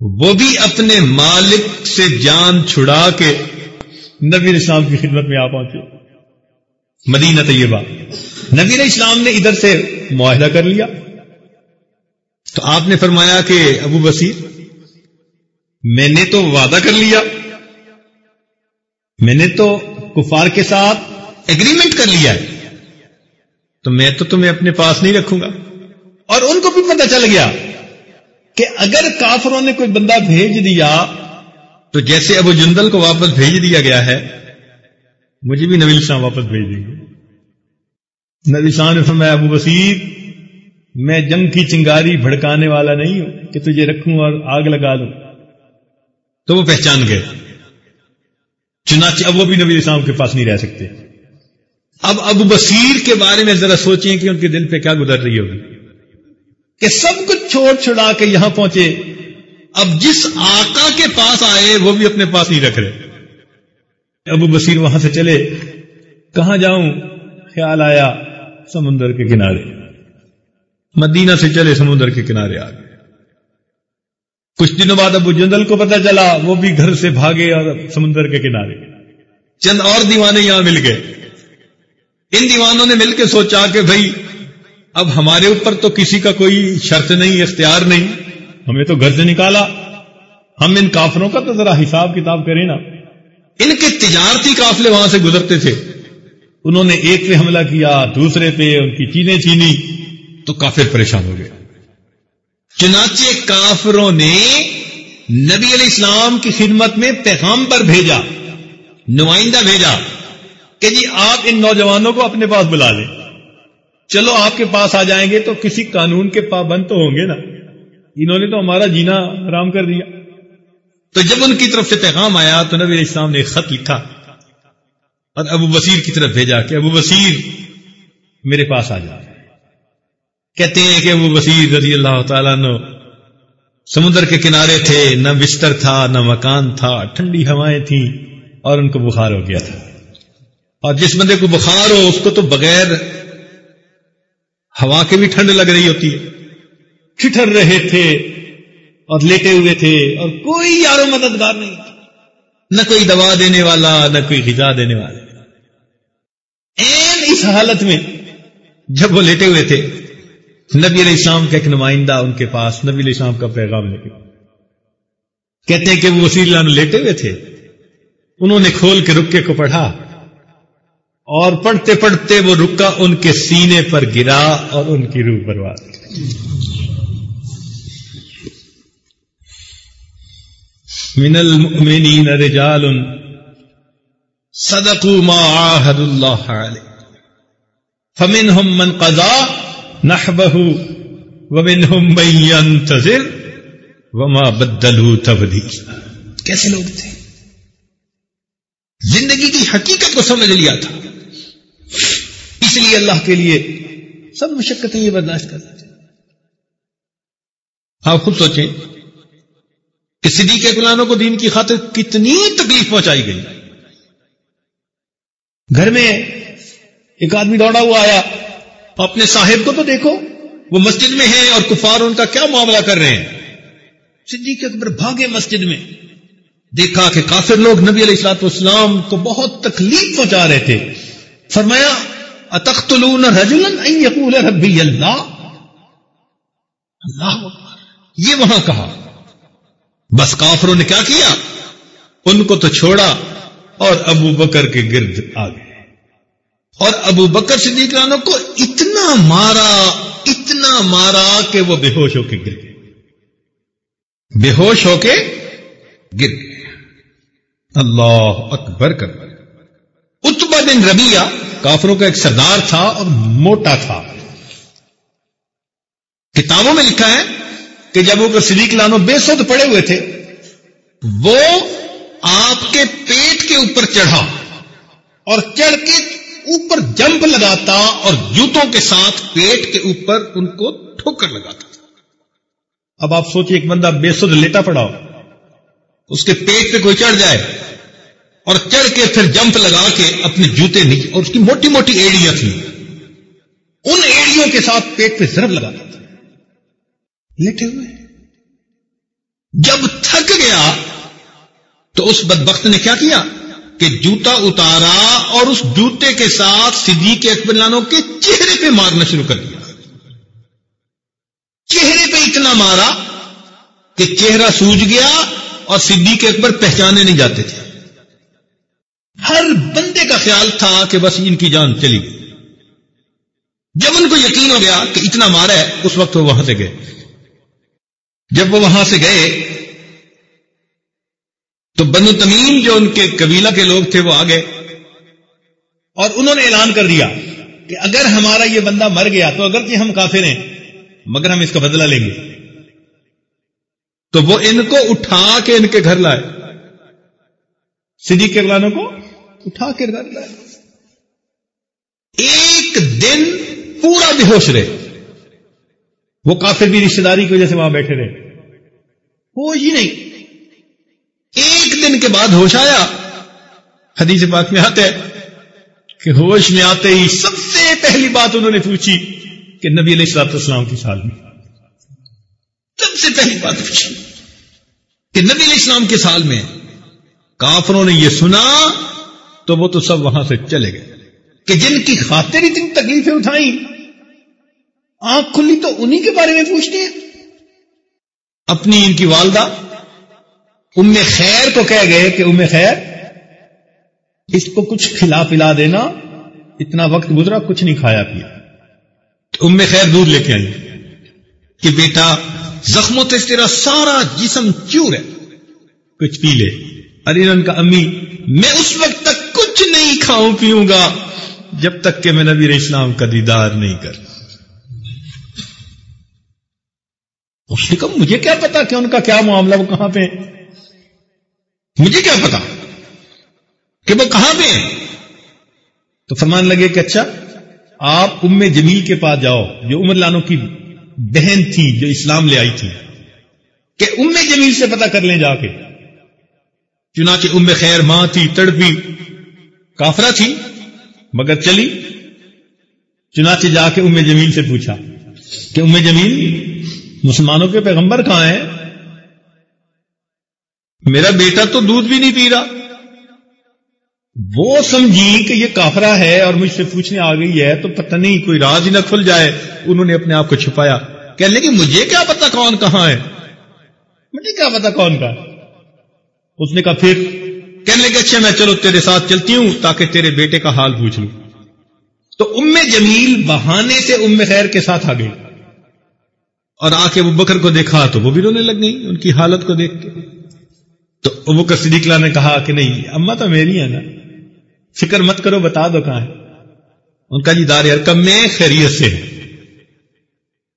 وہ بھی اپنے مالک سے جان چھڑا کے نبی اسلام کی خدمت میں آ پہنچے۔ مدینہ طیبہ۔ نبی اسلام نے ادھر سے معاہدہ کر لیا۔ تو آپ نے فرمایا کہ ابو بصیر، میں نے تو وعدہ کر لیا۔ میں نے تو کفار کے ساتھ ایگریمنٹ کر لیا ہے۔ تو میں تو تمہیں اپنے پاس نہیں رکھوں گا۔ اور ان کو بھی پتہ چل گیا کہ اگر کافروں نے کوئی بندہ بھیج دیا، تو جیسے ابو جندل کو واپس بھیج دیا گیا ہے مجھے بھی نبی شاہ واپس بھیج دیں گے۔ نبی شاہ نے فرمایا، ابو بصیر، میں جنگ کی چنگاری بھڑکانے والا نہیں ہوں کہ تجھے رکھوں اور آگ لگا دوں۔ تو وہ پہچان گئے۔ چنانچہ اب وہ بھی نبی اسلام کے پاس نہیں رہ سکتے۔ اب ابو بصیر کے بارے میں ذرا سوچیں کہ ان کے دل پہ کیا گزر رہی ہوگی۔ کہ سب کچھ چھوڑ چھڑا کے یہاں پہنچے۔ اب جس آقا کے پاس آئے، وہ بھی اپنے پاس نہیں رکھ رہے۔ ابو بصیر وہاں سے چلے۔ کہاں جاؤں؟ خیال آیا سمندر کے کنارے۔ مدینہ سے چلے سمندر کے کنارے آ گئے۔ کچھ دنوں بعد ابو جندل کو پتا چلا، وہ بھی گھر سے بھاگے اور سمندر کے کنارے۔ چند اور دیوانے یہاں مل گئے۔ ان دیوانوں نے مل کے سوچا کہ بھائی اب ہمارے اوپر تو کسی کا کوئی شرط نہیں، اختیار نہیں۔ ہمیں تو گھر سے نکالا۔ ہم ان کافروں کا تو ذرا حساب کتاب کریں نا۔ ان کے تجارتی قافلے وہاں سے گزرتے تھے۔ انہوں نے ایک پہ حملہ کیا، دوسرے پہ ان کی چینیں چینی، تو کافر پریشان ہو گئے۔ چنانچہ کافروں نے نبی علیہ السلام کی خدمت میں پیغام پر بھیجا، نمائندہ بھیجا کہ جی آپ ان نوجوانوں کو اپنے پاس بلا لیں۔ چلو آپ کے پاس آ جائیں گے تو کسی قانون کے پابند تو ہوں گے نا۔ انہوں نے تو ہمارا جینا آرام کر دیا۔ تو جب ان کی طرف سے پیغام آیا تو نبی علیہ السلام نے خط لکھا اور ابو بصیر کی طرف بھیجا کہ ابو بصیر میرے پاس آ جا۔ کہتے ہیں کہ ابو بصیر رضی اللہ تعالیٰ نو سمندر کے کنارے تھے، نہ بستر تھا، نہ مکان تھا، ٹھنڈی ہوائیں تھیں اور ان کو بخار ہو گیا تھا۔ اور جس بندے کو بخار ہو، اس کو تو بغیر ہوا کے بھی ٹھنڈ لگ رہی ہوتی ہے۔ ٹھٹر رہے تھے اور لیٹے ہوئے تھے اور کوئی یارو مددگار نہیں نہ کوئی دوا دینے والا، نہ کوئی غذا دینے والا۔ این اس حالت میں جب وہ لیٹے ہوئے تھے، نبی علیہ السلام کا ایک نمائندہ ان کے پاس، نبی علیہ السلام کا پیغام لے کے۔ کہتے ہیں کہ وہ وسیع لیٹے ہوئے تھے۔ انہوں نے کھول کے رکے کو پڑھا۔ اور پڑھتے پڑھتے وہ رکا ان کے سینے پر گرا اور ان کی روح برباد۔ من المؤمنین رجال صدقوا ما عاهد الله عليه فمنهم من قضى نحبه ومنهم من ينتظر وما بدلوا تبديلا کیسے لوگ تھے؟ زندگی کی حقیقت کو سمجھ لیا تھا. اس لیے اللہ کے لیے سب مشقتیں یہ برداشت کرنا چاہیے آپ خود سوچیں کہ صدیق اکلانوں کو دین کی خاطر کتنی تکلیف پہنچائی گئی۔ گھر میں ایک آدمی دوڑا ہوا آیا۔ اپنے صاحب کو تو دیکھو، وہ مسجد میں ہیں اور کفار ان کا کیا معاملہ کر رہے ہیں۔ صدیق اکبر بھاگے مسجد میں۔ دیکھا کہ کافر لوگ نبی علیہ السلاط اسلام کو بہت تکلیف پہنچا رہے تھے۔ فرمایا اتخت یقول ربی اللہ؟ اللہ یہ وہاں کہا۔ بس کافروں نے کیا کیا؟ ان کو تو چھوڑا اور ابو بکر کے گرد آ گئے۔ اور ابو بکر صدیق رانو کو اتنا مارا اتنا مارا کہ وہ بے ہوش ہو کے گر گئے۔ بے ہوش ہو کے گر گئے۔ اللہ اکبر کر۔ اتبا بن ربیہ کافروں کا ایک سردار تھا اور موٹا تھا۔ کتابوں میں لکھا ہے کہ جب وہ صدیق لانو بے سود پڑے ہوئے تھے، وہ آپ کے پیٹ کے اوپر چڑھا اور چڑھ کے اوپر جمپ لگاتا اور جوتوں کے ساتھ پیٹ کے اوپر ان کو ٹھوکر لگاتا تھا۔ اب آپ سوچیں ایک بندہ بے سود لیٹا پڑا اس کے پیٹ پہ کوئی چڑھ جائے اور چڑھ کے پھر جمپ لگا کے اپنے جوتے نیچے اور اس کی موٹی موٹی ایڑیاں تھیں، ان ایڑیوں کے ساتھ پیٹ پہ ضرب لگاتا تھا۔ لیٹے ہوئے۔ جب تھک گیا تو اس بدبخت نے کیا کیا؟ کہ جوتا اتارا اور اس جوتے کے ساتھ صدیق اکبر لانو کے چہرے پہ مارنا شروع کر دیا۔ چہرے پہ اتنا مارا کہ چہرہ سوج گیا اور صدیق اکبر پہچانے نہیں جاتے تھے۔ ہر بندے کا خیال تھا کہ بس ان کی جان چلی گئی۔ جب ان کو یقین ہو گیا کہ اتنا مارا ہے، اس وقت وہ وہاں سے گئے۔ جب وہ وہاں سے گئے، تو بنو تمیم جو ان کے قبیلہ کے لوگ تھے، وہ آ گئے اور انہوں نے اعلان کر دیا کہ اگر ہمارا یہ بندہ مر گیا تو اگرچہ ہم کافر ہیں، مگر ہم اس کا بدلہ لیں گے۔ تو وہ ان کو اٹھا کے ان کے گھر لائے۔ صدیق کے کو اٹھا کے گھر لائے۔ ایک دن پورا بے ہوش رہے۔ وہ کافر بھی رشتے داری کی وجہ سے وہاں بیٹھے رہے۔ ہوش ہی نہیں۔ ایک دن کے بعد ہوش آیا۔ حدیث پاک میں آتا ہے کہ ہوش میں آتے ہی سب سے پہلی بات انہوں نے پوچھی کہ نبی علیہ السلام اسلام کی سال میں۔ سب سے پہلی بات پوچھی کہ نبی علیہ السلام کے سال میں کافروں نے یہ سنا تو وہ تو سب وہاں سے چلے گئے۔ کہ جن کی خاطر اتنی تکلیفیں اٹھائیں۔ آنکھ کھلی تو انہی کے بارے میں پوچھتے ہیں۔ اپنی ان کی والدہ، ام خیر کو کہہ گئے کہ ام خیر، اس کو کچھ کھلا پلا دینا، اتنا وقت گزرا، کچھ نہیں کھایا پیا۔ تو ام خیر دودھ لے کے آئی کہ بیٹا زخموں سے تیرا سارا جسم چور ہے، کچھ پی لے۔ ارے کا امی، میں اس وقت تک کچھ نہیں کھاؤں پیوں گا، جب تک کہ میں نبی اسلام کا دیدار نہیں کر اس نے کہا، مجھے کیا پتا کہ ان کا کیا معاملہ وہ کہاں پہ مجھے کیا پتا کہ وہ کہاں پہ ہیں؟ تو فرمان لگے کہ اچھا آپ ام جمیل کے پاس جاؤ، جو عمر لانو کی بہن تھی، جو اسلام لے آئی تھی، کہ ام جمیل سے پتا کر لیں جا کے۔ چنانچہ ام خیر ماں تھی، تڑپی کافرا تھی، مگر چلی۔ چنانچہ جا کے ام جمیل سے پوچھا کہ ام جمیل مسلمانوں کے پیغمبر کہاں ہیں؟ میرا بیٹا تو دودھ بھی نہیں پی رہا۔ وہ سمجھی کہ یہ کافرا ہے اور مجھ سے پوچھنے آ گئی ہے تو پتہ نہیں، کوئی راز ہی نہ کھل جائے۔ انہوں نے اپنے آپ کو چھپایا۔ کہنے لگی مجھے کیا پتا کون کہاں ہے؟ مجھے کیا پتا کون کا اس نے کہا، پھر کہنے لگے اچھا میں چلو تیرے ساتھ چلتی ہوں تاکہ تیرے بیٹے کا حال پوچھ لوں۔ تو ام جمیل بہانے سے ام خیر کے ساتھ آ گئی اور آ کے وہ بکر کو دیکھا تو وہ بھی رونے لگ گئی، ان کی حالت کو دیکھ کے۔ تو ابو کر صدیقلا نے کہا کہ نہیں اما تو میری ہے نا۔ فکر مت کرو، بتا دو کہاں ہے ان کا جی دار ارکم میں خیریت سے ہے۔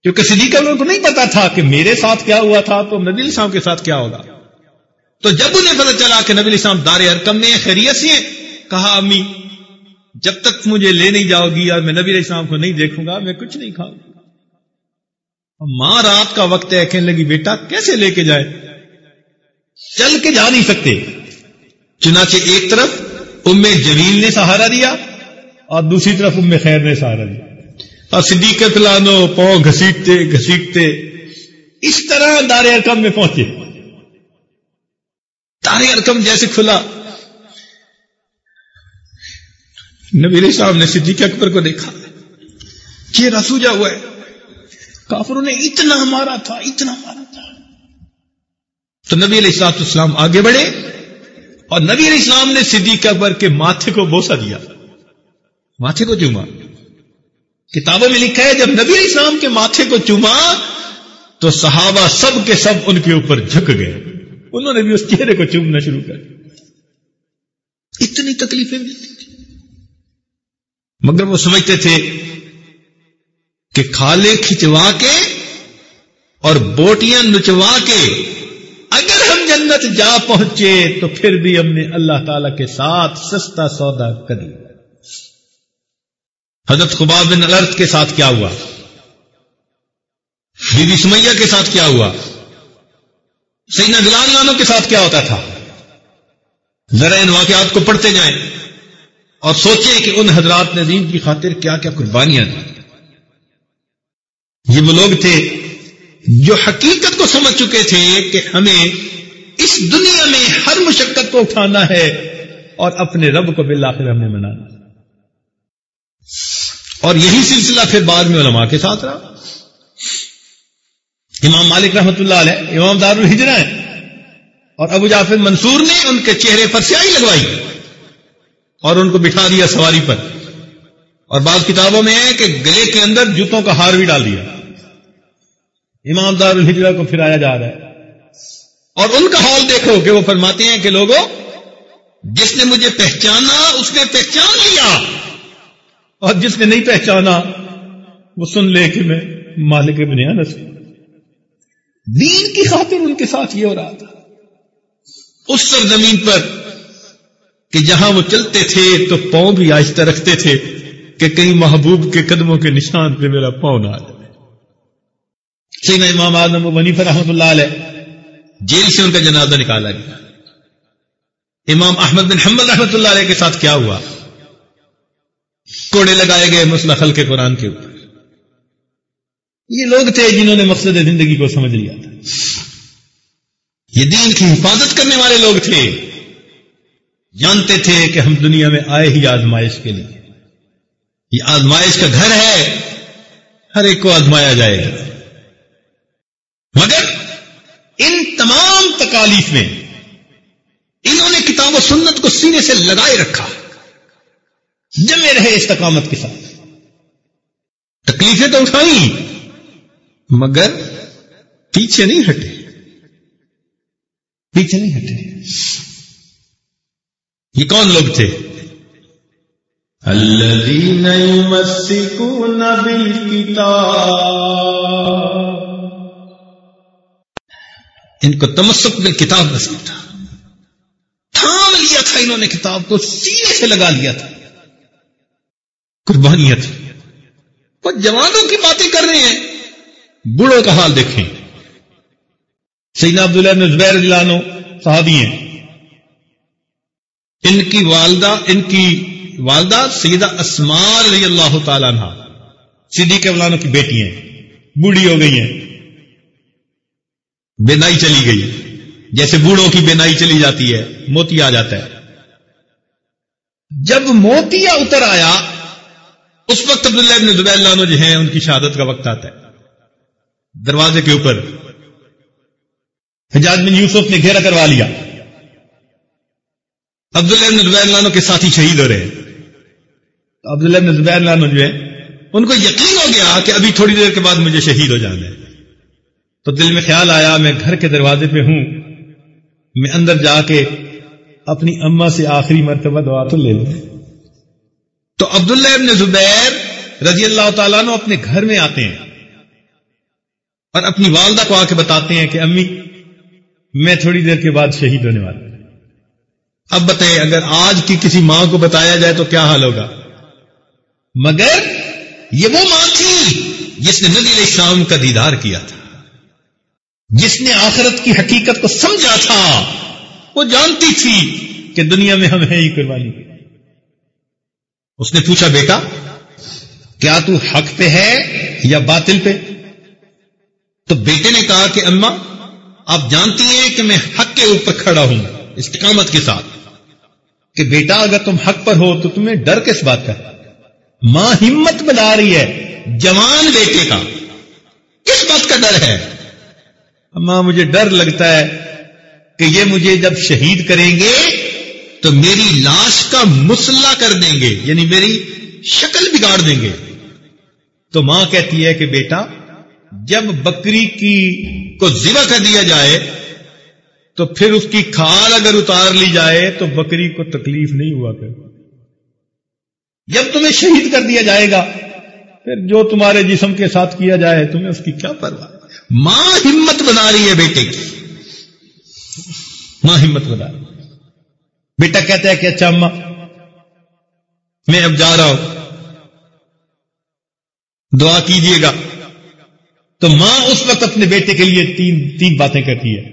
کیونکہ صدیقہ ان کو نہیں پتا تھا کہ میرے ساتھ کیا ہوا تھا، تو نبی السلام کے ساتھ کیا ہوگا۔ تو جب انہیں پتا چلا کہ نبی السلام دار ارکم میں خیریت سے کہا، امی، جب تک مجھے لے نہیں جاؤ گی اور میں نبی علیہ السلام کو نہیں دیکھوں گا، میں کچھ نہیں کھاؤں گا۔ ماں رات کا وقت ہے، کہنے لگی، بیٹا، کیسے لے کے جائے؟ چل کے جا نہیں سکتے۔ چنانچہ ایک طرف ام جمیل نے سہارا دیا اور دوسری طرف ام خیر نے سہارا دیا۔ اور صدیقت لانو پاؤں گھسیٹتے گھسیٹتے اس طرح دار ارکم میں پہنچے۔ دار ارکم جیسے کھلا۔ نبی صاحب نے صدیق اکبر کو دیکھا یہ رسوجا ہوا ہے۔ کافروں نے اتنا مارا تھا، اتنا مارا تھا۔ تو نبی علیہ السلاط اسلام آگے بڑھے اور نبی علیہ السلام نے صدیق اکبر کے ماتھے کو بوسا دیا۔ ماتھے کو چوما۔ کتابوں میں لکھا ہے، جب نبی علیہ السلام کے ماتھے کو چوما تو صحابہ سب کے سب ان کے اوپر جھک گئے۔ انہوں نے بھی اس چہرے کو چومنا شروع کر۔ اتنی تکلیفیں۔ ملتی تھی مگر وہ سمجھتے تھے کہ کھالے کھچوا کے اور بوٹیاں نچوا کے اگر ہم جنت جا پہنچے تو پھر بھی ہم نے اللہ تعالی کے ساتھ سستا سودا کر لیا۔ حضرت خباب بن الرت کے ساتھ کیا ہوا؟ بی بی سمیا کے ساتھ کیا ہوا؟ سینا دلال لانوں کے ساتھ کیا ہوتا تھا؟ ذرا ان واقعات کو پڑھتے جائیں اور سوچیں کہ ان حضرات نظیم کی خاطر کیا کیا قربانیاں تھیں یہ وہ لوگ تھے جو حقیقت کو سمجھ چکے تھے کہ ہمیں اس دنیا میں ہر مشقت کو اٹھانا ہے اور اپنے رب کو بالآخر ہم نے منانا اور یہی سلسلہ پھر بعد میں علماء کے ساتھ رہا۔ امام مالک رحمت اللہ علیہ، امام دار الحجرا ہے اور ابو جعفر منصور نے ان کے چہرے پر سیاہی لگوائی اور ان کو بٹھا دیا سواری پر۔ اور بعض کتابوں میں ہے کہ گلے کے اندر جوتوں کا ہار بھی ڈال دیا۔ امام دار کو پھرایا جا رہا ہے۔ اور ان کا حال دیکھو کہ وہ فرماتے ہیں کہ لوگوں، جس نے مجھے پہچانا، اس نے پہچان لیا۔ اور جس نے نہیں پہچانا، وہ سن لے کہ میں مالک ابن انس دین کی خاطر ان کے ساتھ یہ ہو رہا تھا۔ اس سرزمین پر کہ جہاں وہ چلتے تھے، تو پاؤں بھی آہستہ رکھتے تھے کہ کئی محبوب کے قدموں کے نشان پہ میرا پاؤں نہ آ جائے۔ سینا امام آدم و بنیف رحمۃ اللہ علیہ جیل سے ان کا جنازہ نکالا گیا۔ امام احمد بن حمد رحمۃ اللہ علیہ کے ساتھ کیا ہوا؟ کوڑے لگائے گئے مسلخل کے قرآن کے اوپر۔ یہ لوگ تھے جنہوں نے مقصد زندگی کو سمجھ لیا تھا۔ یہ دین کی حفاظت کرنے والے لوگ تھے۔ جانتے تھے کہ ہم دنیا میں آئے ہی آزمائش کے لیے۔ یہ آزمائش کا گھر ہے۔ ہر ایک کو آزمایا جائے گا۔ مگر ان تمام تکالیف میں انہوں نے کتاب و سنت کو سینے سے لگائے رکھا جمے رہے استقامت کے ساتھ۔ تکلیفیں تو اٹھائی مگر پیچھے نہیں ہٹے۔ پیچھے نہیں ہٹے۔ یہ کون لوگ تھے؟ الذين يمسكون بالكتاب ان کو تمسک میں کتاب نصیب تھا۔ تھام لیا تھا انہوں نے کتاب کو، سینے سے لگا لیا تھا۔ قربانیت وہ جوانوں کی باتیں کر رہے ہیں۔ بوڑھوں کا حال دیکھیں۔ سیدنا عبداللہ بن زبیر دلانو صحابی ہیں۔ ان کی والدہ، ان کی والدہ سیدہ اسمار رضی اللہ تعالیٰ عنہ سیدھی کے کی بیٹی ہیں۔ بوڑھی ہو گئی ہیں۔ بینائی چلی گئی۔ جیسے بوڑھوں کی بینائی چلی جاتی ہے، موتی آ جاتا ہے۔ جب موتیا اتر آیا، اس وقت عبداللہ ابن زبیر اللہ جو ہیں، ان کی شہادت کا وقت آتا ہے۔ دروازے کے اوپر حجاز بن یوسف نے گھیرا کروا لیا۔ عبداللہ ابن زبیر اللہ کے ساتھی شہید ہو رہے ہیں۔ عبداللہ ابن زبیر اللہ جو ہے ان کو یقین ہو گیا کہ ابھی تھوڑی دیر کے بعد مجھے شہید ہو جانا ہے۔ تو دل میں خیال آیا، میں گھر کے دروازے پہ ہوں۔ میں اندر جا کے اپنی اما سے آخری مرتبہ دعا تو لے لوں۔ تو عبداللہ ابن زبیر رضی اللہ تعالیٰ نے اپنے گھر میں آتے ہیں اور اپنی والدہ کو آ کے بتاتے ہیں کہ امی، میں تھوڑی دیر کے بعد شہید ہونے والا اب بتائیں، اگر آج کی کسی ماں کو بتایا جائے تو کیا حال ہوگا؟ مگر یہ وہ ماں تھی جس نے نبی علیہ السلام کا دیدار کیا تھا۔ جس نے آخرت کی حقیقت کو سمجھا تھا، وہ جانتی تھی کہ دنیا میں ہم ہیں ہی قربانی اس نے پوچھا، بیٹا، کیا تو حق پہ ہے یا باطل پہ؟ تو بیٹے نے کہا کہ، اما، آپ جانتی ہیں کہ میں حق کے اوپر کھڑا ہوں استقامت کے ساتھ۔ کہ بیٹا، اگر تم حق پر ہو تو تمہیں ڈر کس بات کا؟ ماں ہمت بنا رہی ہے، جوان بیٹے کا۔ کس بات کا ڈر ہے؟ ماں مجھے ڈر لگتا ہے کہ یہ مجھے جب شہید کریں گے تو میری لاش کا مسلح کر دیں گے یعنی میری شکل بگاڑ دیں گے۔ تو ماں کہتی ہے کہ بیٹا، جب بکری کی کو ذبح کر دیا جائے، تو پھر اس کی کھال اگر اتار لی جائے تو بکری کو تکلیف نہیں ہوا کر جب تمہیں شہید کر دیا جائے گا، پھر جو تمہارے جسم کے ساتھ کیا جائے، تمہیں اس کی کیا پرواہ؟ ماں ہمت بنا رہی ہے بیٹے کی۔ ماں ہمت بنا رہی۔ بیٹا کہتا ہے کہ اچھا اما میں اب جا رہا ہوں۔ دعا کیجیے گا۔ تو ماں اس وقت اپنے بیٹے کے لیے تین تین باتیں کرتی ہے۔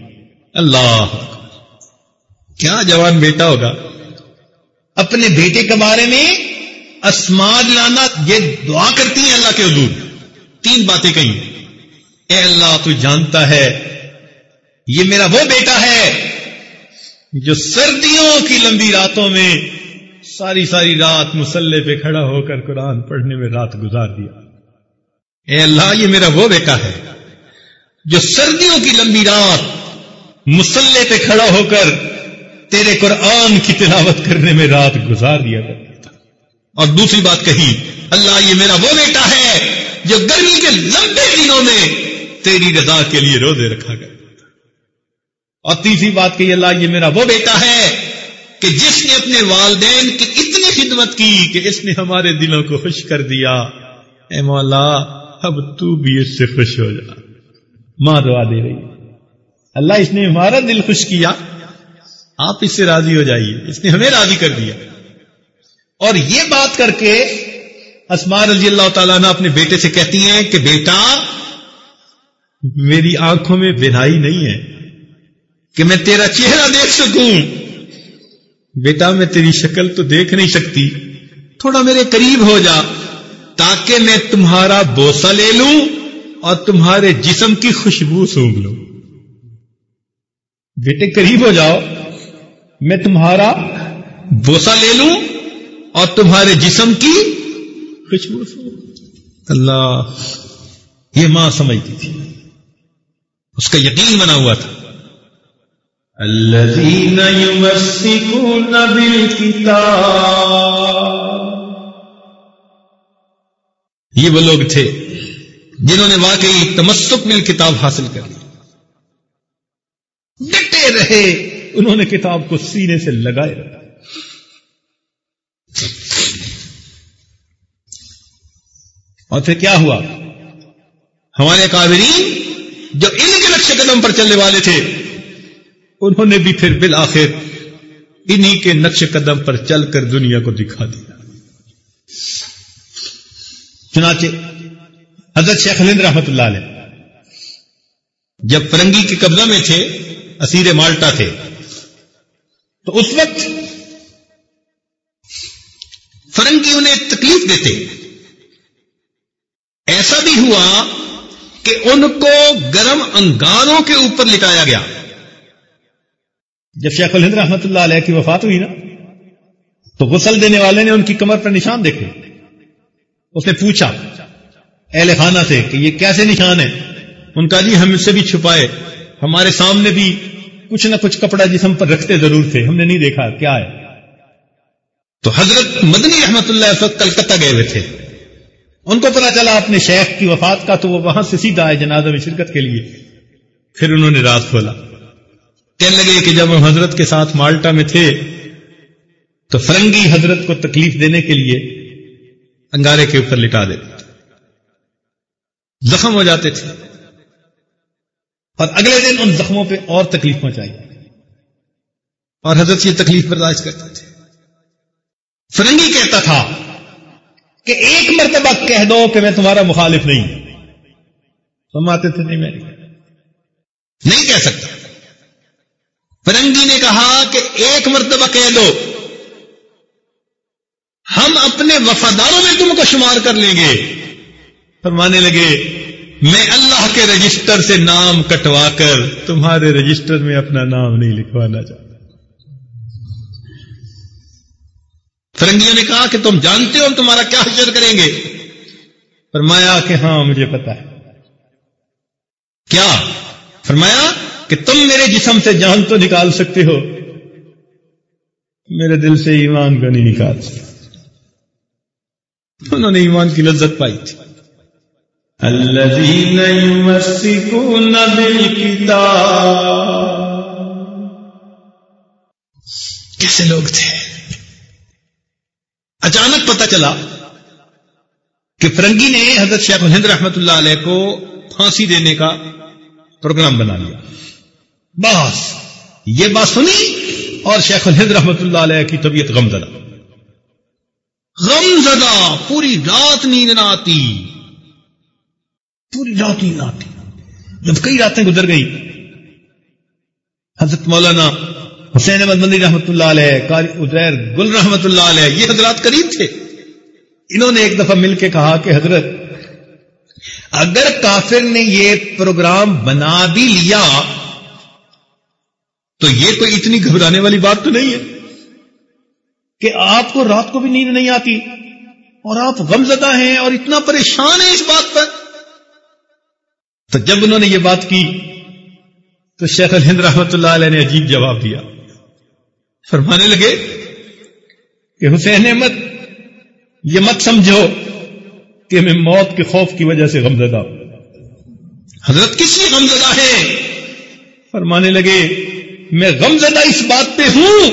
اللہ۔ کیا جوان بیٹا ہوگا۔ اپنے بیٹے کے بارے میں اسماد لانا یہ دعا کرتی ہیں اللہ کے حضور۔ تین باتیں کہیں۔ اے اللہ، تو جانتا ہے، یہ میرا وہ بیٹا ہے جو سردیوں کی لمبی راتوں میں ساری ساری رات مسلح پہ کھڑا ہو کر قرآن پڑھنے میں رات گزار دیا۔ اے اللہ، یہ میرا وہ بیٹا ہے جو سردیوں کی لمبی رات مسلح پہ کھڑا ہو کر تیرے قرآن کی تلاوت کرنے میں رات گزار دیا کرتا تھا۔ اور دوسری بات کہی، اللہ، یہ میرا وہ بیٹا ہے جو گرمی کے لمبے دنوں میں تیری رضا کے لیے روزے رکھا گیا۔ اور تیسری بات کہی اللہ یہ میرا وہ بیٹا ہے کہ جس نے اپنے والدین کی اتنی خدمت کی کہ اس نے ہمارے دلوں کو خوش کر دیا۔ اے مولا، اب تو بھی اس سے خوش ہو جا۔ ماں دعا دے رہی اللہ، اس نے ہمارا دل خوش کیا۔ آپ اس سے راضی ہو جائیے۔ اس نے ہمیں راضی کر دیا۔ اور یہ بات کر کے اسما رضی اللہ تعالیٰ نے اپنے بیٹے سے کہتی ہیں کہ بیٹا میری آنکھوں میں بینائی نہیں ہے کہ میں تیرا چہرہ دیکھ سکوں۔ بیٹا، میں تیری شکل تو دیکھ نہیں سکتی۔ تھوڑا میرے قریب ہو جا تاکہ میں تمہارا بوسا لے لوں اور تمہارے جسم کی خوشبو سونگ لوں۔ بیٹے، قریب ہو جاؤ۔ میں تمہارا بوسا لے لوں اور تمہارے جسم کی خوشبو سونگ۔ اللہ، یہ ماں سمجھتی تھی۔ اس کا یقین بنا ہوا تھا۔ الذين يمسكون بالكتاب یہ وہ لوگ تھے جنہوں نے واقعی تمسک مل کتاب حاصل کر لی۔ ڈٹے رہے انہوں نے کتاب کو سینے سے لگائے رکھا۔ اور پھر کیا ہوا؟ ہمارے کابرین جو ان کے نقش قدم پر چلنے والے تھے، انہوں نے بھی پھر بالآخر انہی کے نقش قدم پر چل کر دنیا کو دکھا دیا۔ چنانچہ حضرت شیخ ہند رحمت اللہ علیہ جب فرنگی کے قبضہ میں تھے، اسیر مالٹا تھے، تو اس وقت فرنگی انہیں تکلیف دیتے۔ ایسا بھی ہوا کہ ان کو گرم انگاروں کے اوپر لٹایا گیا۔ جب شیخ الہند رحمت اللہ علیہ کی وفات ہوئی نا تو غسل دینے والے نے ان کی کمر پر نشان دیکھے۔ اس نے پوچھا اہل خانہ سے کہ یہ کیسے نشان ہے؟ ان کا جی ہم سے بھی چھپائے۔ ہمارے سامنے بھی کچھ نہ کچھ کپڑا جسم پر رکھتے ضرور تھے ہم نے نہیں دیکھا کیا ہے؟ تو حضرت مدنی رحمت اللہ اس وقت کلکتہ گئے ہوئے تھے۔ ان کو پتا چلا اپنے شیخ کی وفات کا تو وہ وہاں سے سیدھا آئے جنازہ میں شرکت کے لیے۔ پھر انہوں نے رات کھولا۔ کہنے لگے کہ جب ہم حضرت کے ساتھ مالٹا میں تھے تو فرنگی حضرت کو تکلیف دینے کے لیے انگارے کے اوپر لٹا دیتے۔ زخم ہو جاتے تھے۔ اور اگلے دن ان زخموں پہ اور تکلیف پہنچائی۔ اور حضرت یہ تکلیف برداشت کرتے تھے۔ فرنگی کہتا تھا کہ ایک مرتبہ کہہ دو کہ میں تمہارا مخالف نہیں سماتے تھے، نہیں، میں نہیں کہہ سکتا۔ فرنگی نے کہا کہ ایک مرتبہ کہہ دو۔ ہم اپنے وفاداروں میں تم کو شمار کر لیں گے۔ فرمانے لگے، میں اللہ کے رجسٹر سے نام کٹوا کر تمہارے رجسٹر میں اپنا نام نہیں لکھوانا چاہتا۔ فرنگیوں نے کہا کہ تم جانتے ہو تمہارا کیا حشر کریں گے؟ فرمایا کہ ہاں مجھے پتا ہے۔ کیا؟ فرمایا کہ تم میرے جسم سے جان تو نکال سکتے ہو۔ میرے دل سے ایمان کو نہیں نکال سکتے۔ انہوں نے ایمان کی لذت پائی تھی۔ الذين يمسكون بالكتاب کیسے لوگ تھے؟ اچانک پتا چلا کہ فرنگی نے حضرت شیخ الہند رحمت اللہ علیہ کو پھانسی دینے کا پروگرام بنا لیا۔ بس، یہ بات سنی اور شیخ الہند رحمت اللہ علیہ کی طبیعت غم زدہ۔ غم زدہ، پوری رات نیند نہ آتی۔ پوری رات نیند نہ آتی۔ جب کئی راتیں گزر گئی حضرت مولانا حسین احمد مندی رحمۃ اللہ علیہ، قاری ادیر گل رحمۃ اللہ علیہ، یہ حضرات قریب تھے۔ انہوں نے ایک دفعہ مل کے کہا کہ حضرت، اگر کافر نے یہ پروگرام بنا بھی لیا، تو یہ کوئی اتنی گھبرانے والی بات تو نہیں ہے کہ آپ کو رات کو بھی نیند نہیں آتی اور آپ غمزدہ ہیں اور اتنا پریشان ہیں اس بات پر۔ تو جب انہوں نے یہ بات کی، تو شیخ الہند رحمت اللہ علیہ نے عجیب جواب دیا۔ فرمانے لگے کہ حسین احمد، یہ مت سمجھو کہ میں موت کے خوف کی وجہ سے غمزدہ حضرت کس لیے غمزدہ ہے؟ فرمانے لگے، میں غمزدہ اس بات پہ ہوں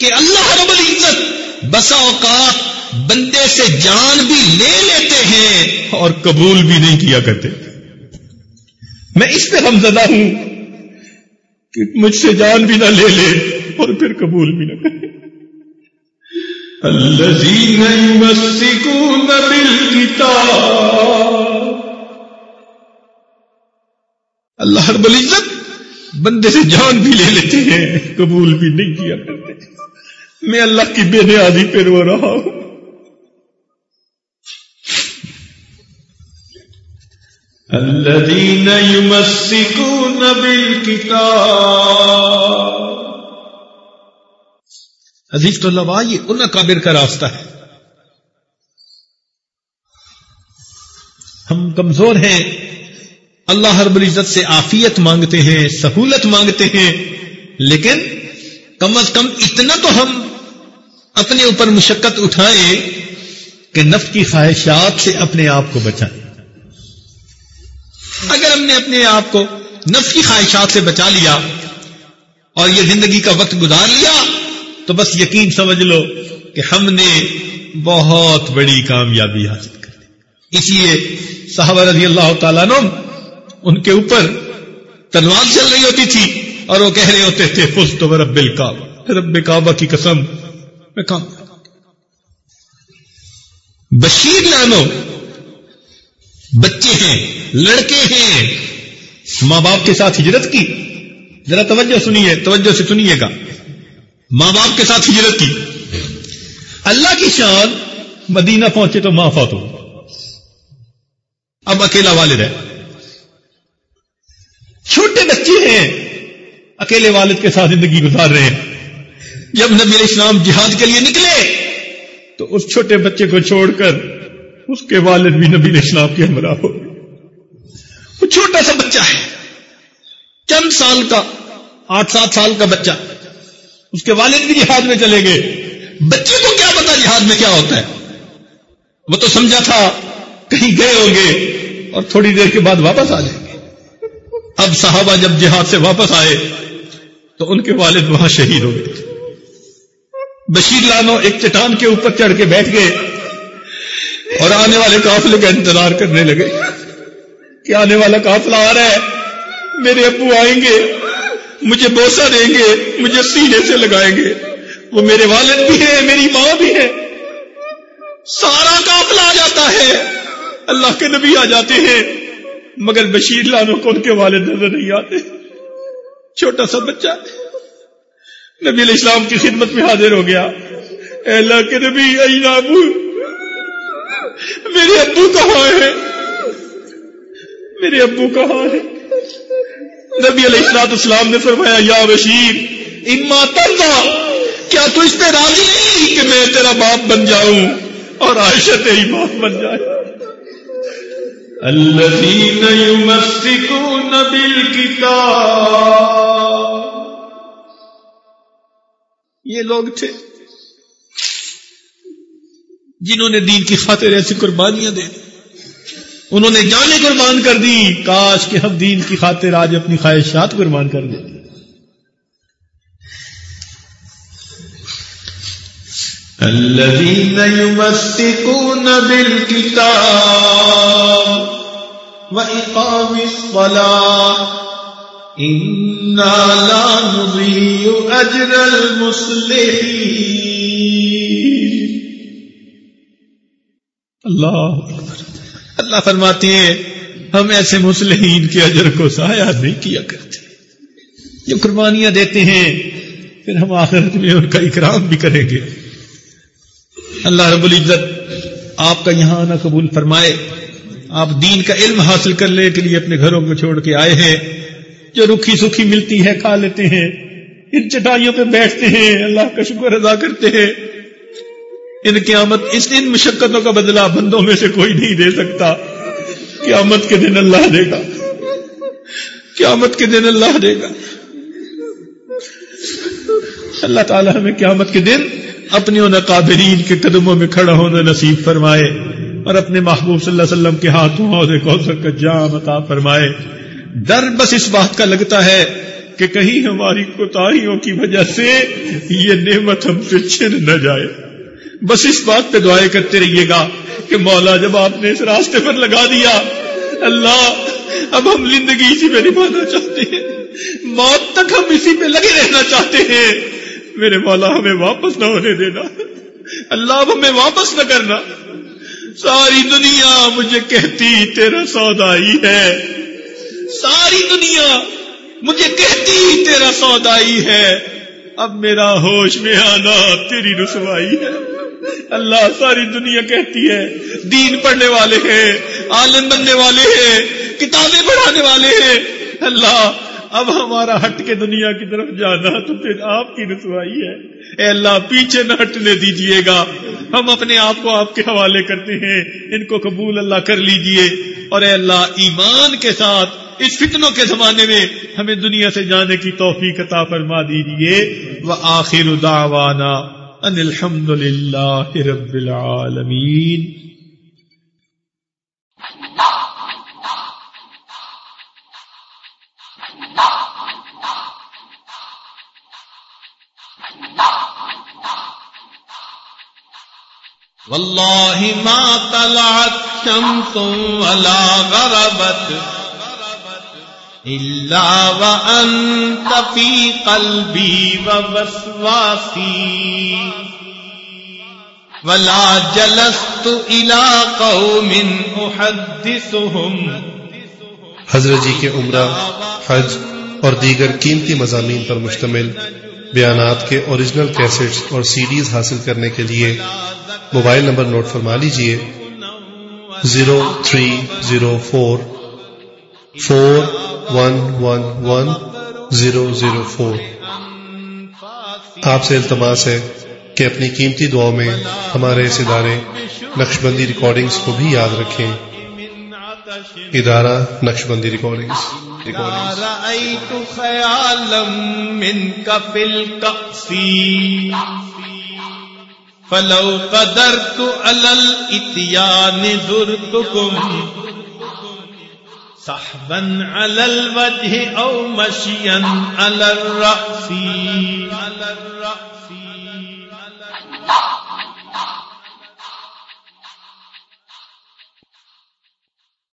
کہ اللہ رب العزت بسا اوقات بندے سے جان بھی لے لیتے ہیں اور قبول بھی نہیں کیا کرتے۔ میں اس پہ غمزدہ ہوں کہ مجھ سے جان بھی نہ لے لے اور پھر قبول بھی نہ کرے۔ الذين يمسكون بالكتاب اللہ ہر العزت بندے سے جان بھی لے لیتے ہیں قبول بھی نہیں کیا کرتے۔ میں اللہ کی بے نیازی پہ رو رہا ہوں۔ الذين يمسكون بالكتاب. عزیز تو یہ ان کابر کا راستہ ہے۔ ہم کمزور ہیں۔ اللہ ہر العزت سے آفیت مانگتے ہیں، سہولت مانگتے ہیں، لیکن کم از کم اتنا تو ہم اپنے اوپر مشقت اٹھائیں کہ نفس کی خواہشات سے اپنے آپ کو بچائیں۔ نے اپنے آپ کو نفس کی خواہشات سے بچا لیا اور یہ زندگی کا وقت گزار لیا، تو بس یقین سمجھ لو کہ ہم نے بہت بڑی کامیابی حاصل کر لی۔ اس لیے صحابہ رضی اللہ تعالیٰ نم ان کے اوپر تلوار چل رہی ہوتی تھی اور وہ کہہ رہے ہوتے تھے فس تو رب کعبہ رب کعبہ کی قسم، میں کام بشیر لانو بچے ہیں، لڑکے ہیں۔ ماں باپ کے ساتھ ہجرت کی۔ ذرا توجہ سنیے، توجہ سے سنیے گا۔ ماں باپ کے ساتھ ہجرت کی۔ اللہ کی شان، مدینہ پہنچے تو ماں فاتو اب اکیلا والد ہے۔ چھوٹے بچے ہیں۔ اکیلے والد کے ساتھ زندگی گزار رہے ہیں۔ جب نبی علیہ السلام جہاد کے لیے نکلے، تو اس چھوٹے بچے کو چھوڑ کر اس کے والد بھی نبی علیہ السلام کے ہمراہ ہو وہ چھوٹا سا بچہ ہے۔ چند سال کا، آٹھ سات سال کا بچہ۔ اس کے والد بھی جہاد میں چلے گئے۔ بچے کو کیا پتا جہاد میں کیا ہوتا ہے؟ وہ تو سمجھا تھا، کہیں گئے ہوں گے اور تھوڑی دیر کے بعد واپس آ جائیں گے۔ اب صحابہ جب جہاد سے واپس آئے، تو ان کے والد وہاں شہید ہو گئے۔ بشیر لانو ایک چٹان کے اوپر چڑھ کے بیٹھ گئے۔ اور آنے والے قافلے کا انتظار کرنے لگے کہ آنے والا قافلہ آ رہا ہے، میرے ابو آئیں گے، مجھے بوسا دیں گے، مجھے سینے سے لگائیں گے۔ وہ میرے والد بھی ہیں، میری ماں بھی ہے سارا قافلہ آ جاتا ہے۔ اللہ کے نبی آ جاتے ہیں، مگر بشیر لانو کو ان کے والد نظر نہیں آتے۔ چھوٹا سا بچہ نبی علیہ السلام کی خدمت میں حاضر ہو گیا۔ اے اللہ کے نبی ابو میرے ابو کہاں ہے میرے ابو کہاں ہے نبی علیہ السلاط اسلام نے فرمایا یا بشیر اما ترنا کیا تو اس پہ راضی نہیں کہ میں تیرا باپ بن جاؤں اور عائشہ تیری باپ بن جائے؟ الذين يمسكون بالكتاب۔ یہ لوگ تھے۔ جنہوں نے دین کی خاطر ایسی قربانیاں دے انہوں نے جانے قربان کر دی۔ کاش کہ ہم دین کی خاطر آج اپنی خواہشات قربان کر دیں۔ الذين يمسكون بالكتاب وإقام الصلاة إنا لا نضيع أجر المصلحين. اللہ اللہ فرماتے ہیں ہم ایسے مسلمین کے اجر کو ضائع نہیں کیا کرتے۔ جو قربانیاں دیتے ہیں، پھر ہم آخرت میں ان کا اکرام بھی کریں گے۔ اللہ رب العزت آپ کا یہاں آنا قبول فرمائے۔ آپ دین کا علم حاصل کرنے کے لیے اپنے گھروں کو چھوڑ کے آئے ہیں۔ جو رکھی سکھی ملتی ہے، کھا لیتے ہیں۔ ان چٹائیوں پہ بیٹھتے ہیں۔ اللہ کا شکر ادا کرتے ہیں۔ ان قیامت اس ان مشقتوں کا بدلہ بندوں میں سے کوئی نہیں دے سکتا۔ قیامت کے دن اللہ دے گا۔ قیامت کے دن اللہ دے گا۔ اللہ تعالی ہمیں قیامت کے دن اپنی ان قابرین کے قدموں میں کھڑا ہونا نصیب فرمائے اور اپنے محبوب صلی اللہ علیہ وسلم کے ہاتھوں سے کوثر کا جام عطا فرمائے۔ ڈر بس اس بات کا لگتا ہے کہ کہیں ہماری کوتاہیوں کی وجہ سے یہ نعمت ہم سے چھن نہ جائے۔ بس اس بات پہ دعائیں کرتے رہیے گا کہ مولا جب آپ نے اس راستے پر لگا دیا، اللہ، اب ہم زندگی اسی پہ نبھانا چاہتے ہیں۔ موت تک ہم اسی پہ لگے رہنا چاہتے ہیں۔ میرے مولا، ہمیں واپس نہ ہونے دینا۔ اللہ، اب ہمیں واپس نہ کرنا۔ ساری دنیا مجھے کہتی، تیرا سودا ہی ہے۔ ساری دنیا مجھے کہتی، تیرا سودائی ہے۔ اب میرا ہوش میں آنا، تیری رسوائی ہے۔ اللہ ساری دنیا کہتی ہے، دین پڑھنے والے ہیں، عالم بننے والے ہیں، کتابیں پڑھانے والے ہیں۔ اللہ، اب ہمارا ہٹ کے دنیا کی طرف جانا تو پھر آپ کی رسوائی ہے۔ اے اللہ، پیچھے نہ ہٹنے دیجیے گا۔ ہم اپنے آپ کو آپ کے حوالے کرتے ہیں۔ ان کو قبول اللہ کر لیجیے۔ اور اے اللہ، ایمان کے ساتھ، اس فتنوں کے زمانے میں ہمیں دنیا سے جانے کی توفیق عطا فرما دیجیے۔ وہ آخر دعوانا أن الحمد للہ رب العالمین والله ما طلعت شمس ولا غربت. إلا وأنت في قلبي ووسواسي ولا جلست إلى قوم أحدثهم حضرت جی کے عمرہ، حج اور دیگر قیمتی مضامین پر مشتمل بیانات کے اوریجنل کیسٹس اور سی ڈیز حاصل کرنے کے لیے موبائل نمبر نوٹ فرما لیجیے zero three zero four four one one one zero zero four آپ سے التماس ہے کہ اپنی قیمتی دعاؤں میں ہمارے اس ادارے نقش بندی ریکارڈنگز کو بھی یاد رکھیں۔ ادارہ نقش بندی ریکارڈنگز فلو قدرت على الاتيان زرتكم. صحبا على الوجه أو مشيا على الرأس. على الرأس. على الرأس.